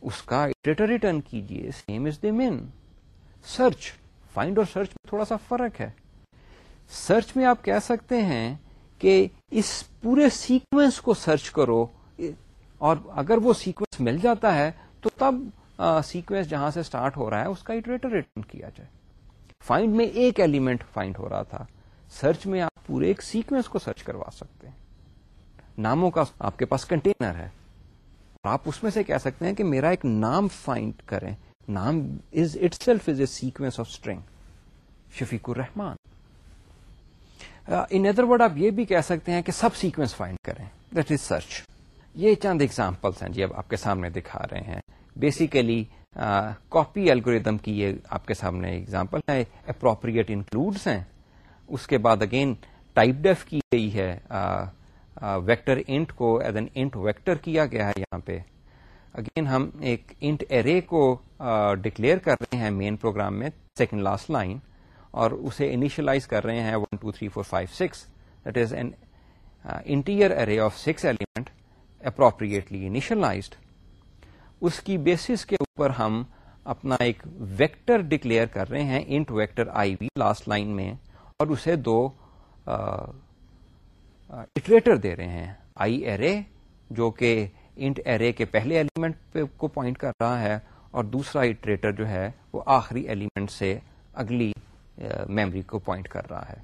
اس کا اٹریٹر ریٹرن کیجیے same as the main search find اور سرچ میں تھوڑا سا فرق ہے۔ سرچ میں آپ کہہ سکتے ہیں کہ اس پورے سیکوینس کو سرچ کرو، اور اگر وہ سیکوینس مل جاتا ہے تو تب سیکوینس جہاں سے اسٹارٹ ہو رہا ہے، اس کا اٹریٹر ریٹرن کیا جائے۔ فائنڈ میں ایک ایلیمنٹ فائنڈ ہو رہا تھا۔ سرچ میں آپ پورے ایک سیکوینس کو سرچ کروا سکتے ہیں۔ ناموں کا آپ کے پاس کنٹینر ہے۔ اور آپ اس میں سے کہہ سکتے ہیں کہ میرا ایک نام فائنڈ کریں۔ نام is itself is a sequence of string Shafiq ur-Rahman in other word آپ یہ بھی کہہ سکتے ہیں کہ سب سیکوینس فائنڈ کریں۔ دیٹ از سرچ یہ چند ایگزامپلس ہیں جی اب آپ کے سامنے دکھا رہے ہیں۔ بیسیکلی کاپی الگوریدم کی یہ آپ کے سامنے ایگزامپل ہے۔ اپروپریٹ انکلوڈس ہیں۔ اس کے بعد اگین ٹائپ ڈیف کی گئی ہے۔ uh, uh, ویکٹر انٹ کو ایز این انٹ ویکٹر کیا گیا ہے یہاں پہ۔ اگین ہم ایک انٹ ارے کو uh, ڈکلیئر کر رہے ہیں مین پروگرام میں سیکنڈ لاسٹ لائن اور اسے انیشلائز کر رہے ہیں one two three four five six that is an integer array of six element appropriately initialized اس کی بیسس کے اوپر ہم اپنا ایک ویکٹر ڈکلیئر کر رہے ہیں int vector I V last line میں اور اسے دو uh, uh, اٹریٹر دے رہے ہیں. آئی ارے جو کہ انٹ ارے کے پہلے ایلیمنٹ کو پوائنٹ کر رہا ہے اور دوسرا اٹریٹر جو ہے وہ آخری ایلیمنٹ سے اگلی میموری کو پوائنٹ کر رہا ہے۔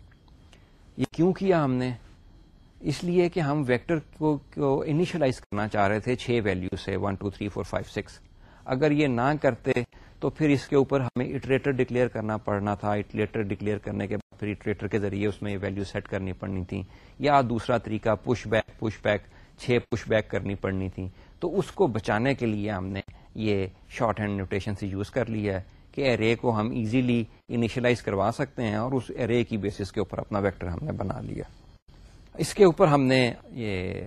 یہ کیوں کیا ہم نے؟ اس لیے کہ ہم ویکٹر کو انیشلائز کرنا چاہ رہے تھے چھ ویلو سے one two three four five six اگر یہ نہ کرتے تو پھر اس کے اوپر ہمیں اٹریٹر ڈکلیئر کرنا پڑنا تھا۔ اٹریٹر ڈکلیئر کرنے کے بعد پھر اٹریٹر کے ذریعے اس میں ویلو سیٹ کرنی پڑنی تھی۔ یا دوسرا طریقہ پش بیک پش بیک چھ پش بیک کرنی پڑنی تھی۔ تو اس کو بچانے کے لیے ہم نے یہ شارٹ ہینڈ نوٹیشن سے یوز کر لیا ہے۔ کہ ارے کو ہم ایزیلی انیشلائز کروا سکتے ہیں اور اس ارے کی بیسس کے اوپر اپنا ویکٹر ہم نے بنا لیا۔ اس کے اوپر ہم نے یہ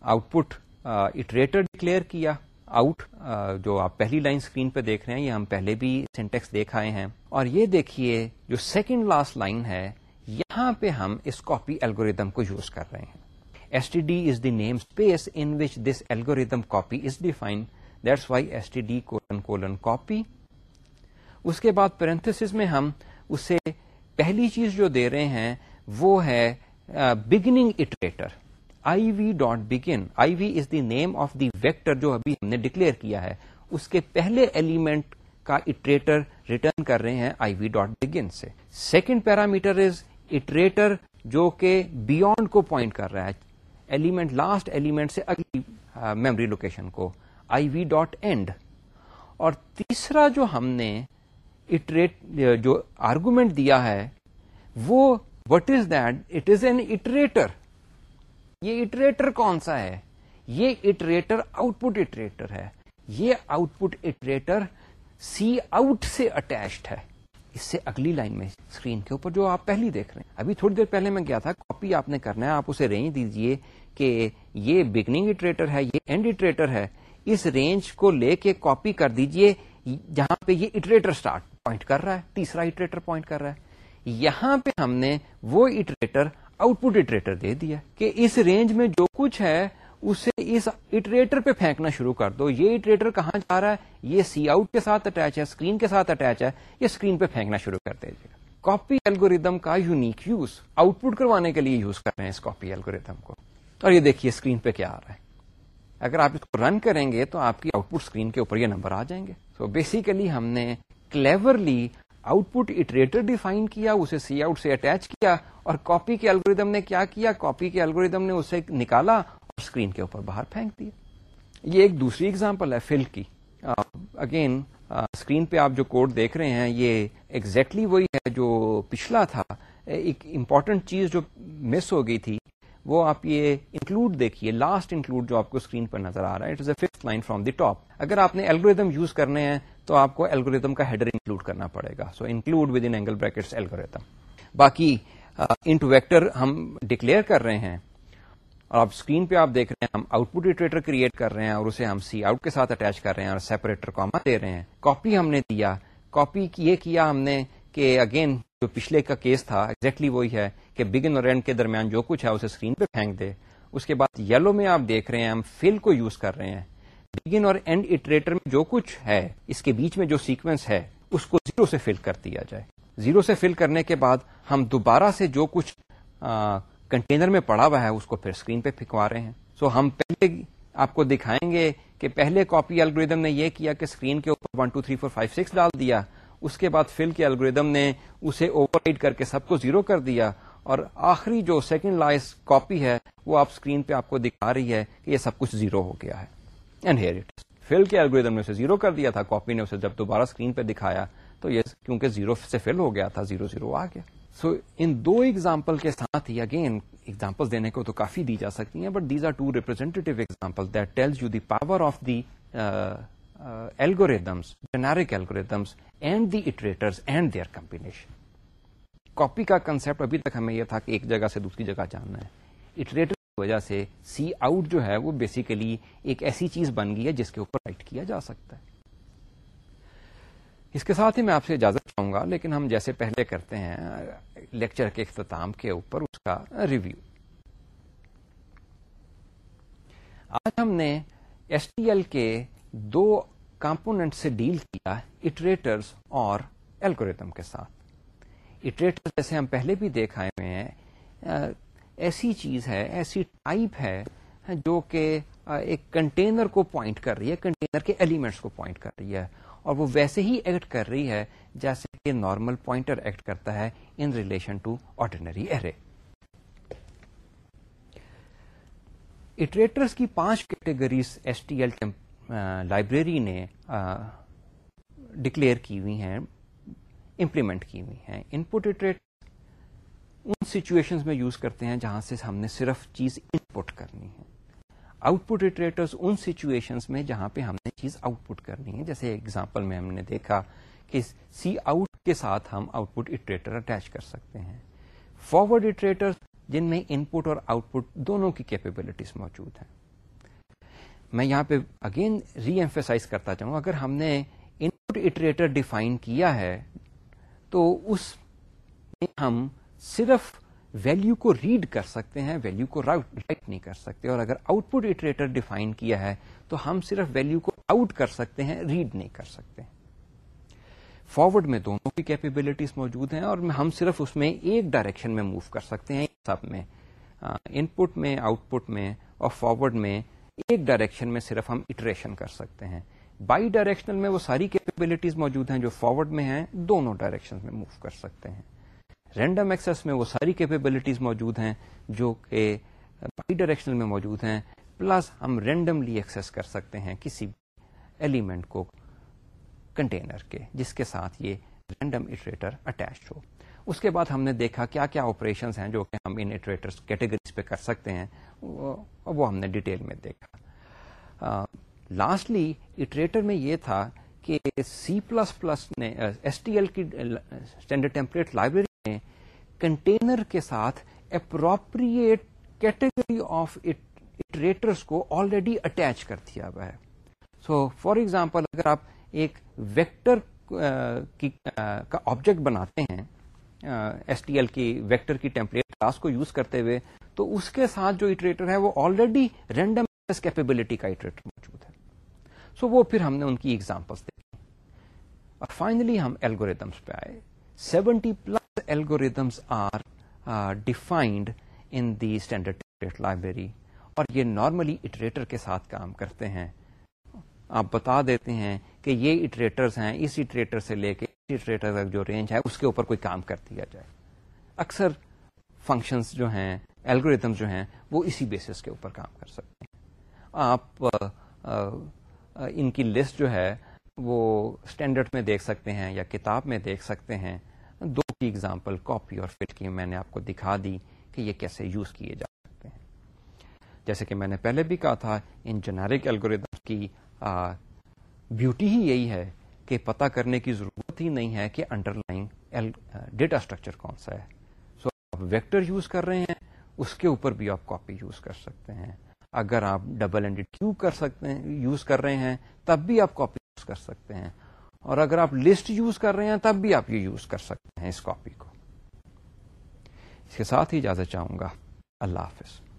آؤٹ پٹ اٹریٹر ڈکلیئر کیا۔ آؤٹ جو آپ پہلی لائن اسکرین پہ دیکھ رہے ہیں، یہ ہم پہلے بھی سینٹیکس دیکھ آئے ہیں۔ اور یہ دیکھیے، جو سیکنڈ لاسٹ لائن ہے، یہاں پہ ہم اس کاپی الگوریدم کو یوز کر رہے ہیں۔ S T D is the namespace in which this algorithm copy is defined that's why S T D colon colon copy اس کے بعد پیرنتھس میں ہم اسے پہلی چیز جو دے رہے ہیں وہ ہے beginning iterator I V dot begin I V is the name of the vector جو ابھی ہم نے ڈکلیئر کیا ہے. اس کے پہلے ایلیمنٹ کا اٹریٹر ریٹرن کر رہے ہیں آئی وی ڈاٹ بگن سے. سیکنڈ پیرامیٹر از اٹریٹر جو کہ بیونڈ کو پوائنٹ کر رہا ہے. ایلیمنٹ لاسٹ ایلیمنٹ سے اگلی میموری لوکیشن کو. آئی وی ڈاٹ اینڈ اور تیسرا جو ہم نے اٹریٹ uh, جو آرگومنٹ دیا ہے، وہ what is that it is an iterator یہ اٹریٹر کون سا ہے؟ یہ اٹریٹر آؤٹ پٹ اٹریٹر ہے. یہ output iterator C out سے اٹیچڈ ہے. اس سے اگلی لائن میں اسکرین کے اوپر جو آپ پہلی دیکھ رہے ہیں. ابھی تھوڑی دیر پہلے میں گیا تھا کاپی آپ نے کرنا ہے، آپ اسے رینج دیجیے کہ یہ بگننگ اٹریٹر ہے، یہ اینڈ اٹریٹر ہے۔ اس رینج کو لے کے کاپی کر دیجیے، جہاں پہ یہ اٹریٹر اسٹارٹ پوائنٹ کر رہا ہے، تیسرا اٹریٹر پوائنٹ کر رہا ہے۔ یہاں پہ ہم نے وہ اٹریٹر آؤٹ پٹ اٹریٹر دے دیا کہ اس رینج میں جو کچھ ہے، اسے اس اٹریٹر پہ پھینکنا شروع کر دو۔ یہ اٹریٹر کہاں جا رہا ہے؟ یہ سی آؤٹ کے ساتھ اٹیچ ہے اسکرین کے ساتھ اٹیچ ہے، یہ اسکرین پہ پھینکنا شروع کر دیجیے۔ گا کاپی ایلگوریدم کا یونیک یوز آؤٹ پٹ کروانے کے لیے یوز کر رہے ہیں اس کاپی ایلگوریدم کو۔ اور یہ دیکھیے اسکرین پہ کیا آ رہا ہے۔ اگر آپ اس کو رن کریں گے تو آپ کی آؤٹ پٹ اسکرین کے اوپر یہ نمبر آ جائیں گے۔ سو بیسیکلی ہم نے cleverly output iterator define کیا، اسے سی آؤٹ سے اٹیچ کیا اور کاپی کے الگوریدم نے کیا کیا؟ کاپی کے الگوریدم نے اسے نکالا اور اسکرین کے اوپر باہر پھینک دیا۔ یہ ایک دوسری اگزامپل ہے فل کی۔ اگین اسکرین پہ آپ جو کوڈ دیکھ رہے ہیں، یہ ایگزیکٹلی وہی ہے جو پچھلا تھا۔ ایک امپورٹنٹ چیز جو مس ہو گئی تھی وہ آپ یہ انکلوڈ دیکھیے لاسٹ انکلوڈ جو آپ کو اسکرین پر نظر آ رہا ہے it is a fifth line from the top اگر آپ نے ایلگوریدم یوز کرنے ہیں تو آپ کو ایلگوریدم کا ہیڈر انکلوڈ کرنا پڑے گا۔ So include with in angle brackets algorithm باقی انٹ ویکٹر ہم ڈکلیئر کر رہے ہیں اور آپ اسکرین پہ آپ دیکھ رہے ہیں، ہم آؤٹ پٹ اٹریٹر کریٹ کر رہے ہیں اور اسے ہم سی آؤٹ کے ساتھ اٹیچ کر رہے ہیں اور سیپریٹر کاما دے رہے ہیں۔ کاپی ہم نے دیا کاپی یہ کیا ہم نے کہ اگین جو پچھلے کا کیس تھا ایگزیکٹلی exactly وہی ہے کہ بگن اور اینڈ کے درمیان جو کچھ ہے اسے اسکرین پہ پھینک دے۔ اس کے بعد یلو میں آپ دیکھ رہے ہیں ہم فل کو یوز کر رہے ہیں۔ بگن اور اینڈ اٹریٹر میں جو کچھ ہے، اس کے بیچ میں جو سیکوینس ہے، اس کو زیرو سے فل کر دیا جائے۔ زیرو سے فل کرنے کے بعد ہم دوبارہ سے جو کچھ کنٹینر میں پڑا ہوا ہے، اس کو پھر اسکرین پہ پھینکوا رہے ہیں۔ سو ہم پہلے آپ کو دکھائیں گے کہ پہلے کاپی الگوریدم نے یہ کیا کہ اسکرین کے اوپر one two three four five six ڈال دیا۔ اس کے بعد فل کے الگوریدم نے اسے اوور کر کے سب کو زیرو کر دیا اور آخری جو سیکنڈ لائس کاپی ہے وہ آپ اسکرین پہ آپ کو دکھا رہی ہے کہ یہ سب کچھ زیرو ہو گیا ہے۔ اینڈ ہیئر اٹ فل کے الگوریدم نے اسے زیرو کر دیا تھا کاپی نے اسے جب دوبارہ اسکرین پہ دکھایا تو یہ کیونکہ زیرو سے فل ہو گیا تھا زیرو زیرو آ گیا۔ سو so, ان دو ایگزامپل کے ساتھ ہی اگین ایگزامپل دینے کو تو کافی دی جا سکتی ہیں but these are two representative example that tells you the power of the algorithms generic algorithms and the iterators and their combination copy کا کنسپٹ ابھی تک ہمیں یہ تھا کہ ایک جگہ سے دوسری جگہ جاننا ہے اٹریٹر کی وجہ سے سی آؤٹ جو ہے وہ بیسیکلی ایک ایسی چیز بن گئی ہے جس کے اوپر رائٹ کیا جا سکتا ہے اس کے ساتھ ہی میں آپ سے اجازت چاہوں گا لیکن ہم جیسے پہلے کرتے ہیں لیکچر کے اختتام کے اوپر اس کا ریویو آج ہم نے ایس ٹی ایل کے دو کمپوننٹ سے ڈیل کیا اٹریٹرز اور الگوریتم کے ساتھ۔ اٹریٹر جیسے ہم پہلے بھی دیکھائے ہوئے ہیں ایسی چیز ہے، ایسی ٹائپ ہے، جو کہ ایک کنٹینر کو پوائنٹ کر رہی ہے، کنٹینر کے ایلیمنٹس کو پوائنٹ کر رہی ہے۔ اور وہ ویسے ہی ایکٹ کر رہی ہے، جیسے کہ نارمل پوائنٹر ایکٹ کرتا ہے in relation to ordinary array. Iterators کی پانچ categories S T L library نے ڈکلیئر کی ہوئی ہیں امپلیمنٹ کی ہوئی ہیں۔ ان پٹ اٹریٹ ان سچویشن میں یوز کرتے ہیں جہاں سے ہم نے صرف چیز ان پٹ کرنی ہے۔ آؤٹ پٹ اٹریٹرس ان سچویشن میں جہاں پہ ہم نے چیز آؤٹ پٹ کرنی ہے۔ جیسے ایگزامپل میں ہم نے دیکھا کہ سی آؤٹ کے ساتھ ہم آؤٹ پٹ اٹریٹر اٹیچ کر سکتے ہیں۔ فارورڈ اٹریٹر جن میں ان پٹ اور آؤٹ پٹ دونوں کی کیپیبلٹیز موجود ہیں۔ میں یہاں پہ اگین ری ایمفیسائز کرتا چاہوں اگر ہم نے ان پٹ اٹریٹر ڈیفائن کیا ہے، تو اس میں ہم صرف ویلو کو ریڈ کر سکتے ہیں ویلو کو رائٹ نہیں کر سکتے، اور اگر آؤٹ پٹ اٹریٹر ڈیفائن کیا ہے، تو ہم صرف ویلو کو آؤٹ کر سکتے ہیں ریڈ نہیں کر سکتے۔ فارورڈ میں دونوں کی کیپیبلٹیز موجود ہیں، اور ہم صرف اس میں ایک ڈائریکشن میں موو کر سکتے ہیں سب میں ان پٹ میں آؤٹ پٹ میں، اور فارورڈ میں۔ ایک ڈائریکشن میں صرف ہم اٹریشن کر سکتے ہیں۔ بائی ڈائریکشنل میں وہ ساری کیپیبلٹیز موجود ہیں جو فارورڈ میں ہیں، دونوں ڈائریکشن میں موو کر سکتے ہیں۔ رینڈم ایکسس میں وہ ساری کیپیبلٹیز موجود ہیں جو کہ بائی ڈائریکشنل میں موجود ہیں۔ پلس ہم رینڈملی ایکسس کر سکتے ہیں کسی ایلیمنٹ کو کنٹینر کے، جس کے ساتھ یہ رینڈم اٹریٹر اٹیچ ہو۔ اس کے بعد ہم نے دیکھا کیا کیا آپریشن ہیں جو کہ ہم ان اٹریٹر کیٹیگریز پہ کر سکتے ہیں، وہ ہم نے ڈیٹیل میں دیکھا۔ لاسٹلی اٹریٹر میں یہ تھا کہ سی پلس پلس نے ایس ٹی ایل کی اسٹینڈرڈ ٹیمپلیٹ لائبریری کنٹینر کے ساتھ اپروپریٹ کیٹیگری آف اٹریٹرس کو آلریڈی اٹیچ کر دیا ہوا ہے۔ سو فار ایگزامپل اگر آپ ایک ویکٹر کا آبجیکٹ بناتے ہیں ایس ٹی ایل کی ویکٹر کی ٹیمپلیٹ کلاس کو یوز کرتے ہوئے، تو اس کے ساتھ جو اٹریٹر ہے، وہ آلریڈی رینڈم کیپیبلٹی کا اٹریٹر موجود ہے۔ سو so وہ پھر ہم نے ان کی ایگزامپلس دیکھی۔ اور فائنلی ہم ایلگوریدمس پہ آئے۔ Seventy plus algorithms are defined in the standard library اور یہ نارملی اٹریٹر کے ساتھ کام کرتے ہیں۔ آپ بتا دیتے ہیں کہ یہ اٹریٹرز ہیں، اس اٹریٹر سے لے کے اٹریٹر جو رینج ہے اس کے اوپر کوئی کام کر دیا جائے اکثر فنکشنز جو ہیں الگوریتمس جو ہیں وہ اسی بیسس کے اوپر کام کر سکتے ہیں آپ ان کی لسٹ جو ہے وہ اسٹینڈرڈ میں دیکھ سکتے ہیں یا کتاب میں دیکھ سکتے ہیں دو کی ایگزامپل کاپی اور فٹ کی میں نے آپ کو دکھا دی کہ یہ کیسے یوز کیے جا سکتے ہیں جیسے کہ میں نے پہلے بھی کہا تھا ان جنیرک الگوریدم کی بیوٹی ہی یہی ہے کہ پتا کرنے کی ضرورت ہی نہیں ہے کہ انڈر لائن ڈیٹا اسٹرکچر کون سا ہے۔ سو آپ ویکٹر یوز کر رہے ہیں، اس کے اوپر بھی آپ کاپی یوز کر سکتے ہیں۔ اگر آپ ڈبل اینڈ کیو کر سکتے ہیں یوز کر رہے ہیں، تب بھی آپ کاپی یوز کر سکتے ہیں۔ اور اگر آپ لسٹ یوز کر رہے ہیں، تب بھی آپ یہ یوز کر سکتے ہیں اس کاپی کو۔ اس کے ساتھ ہی اجازت چاہوں گا۔ اللہ حافظ۔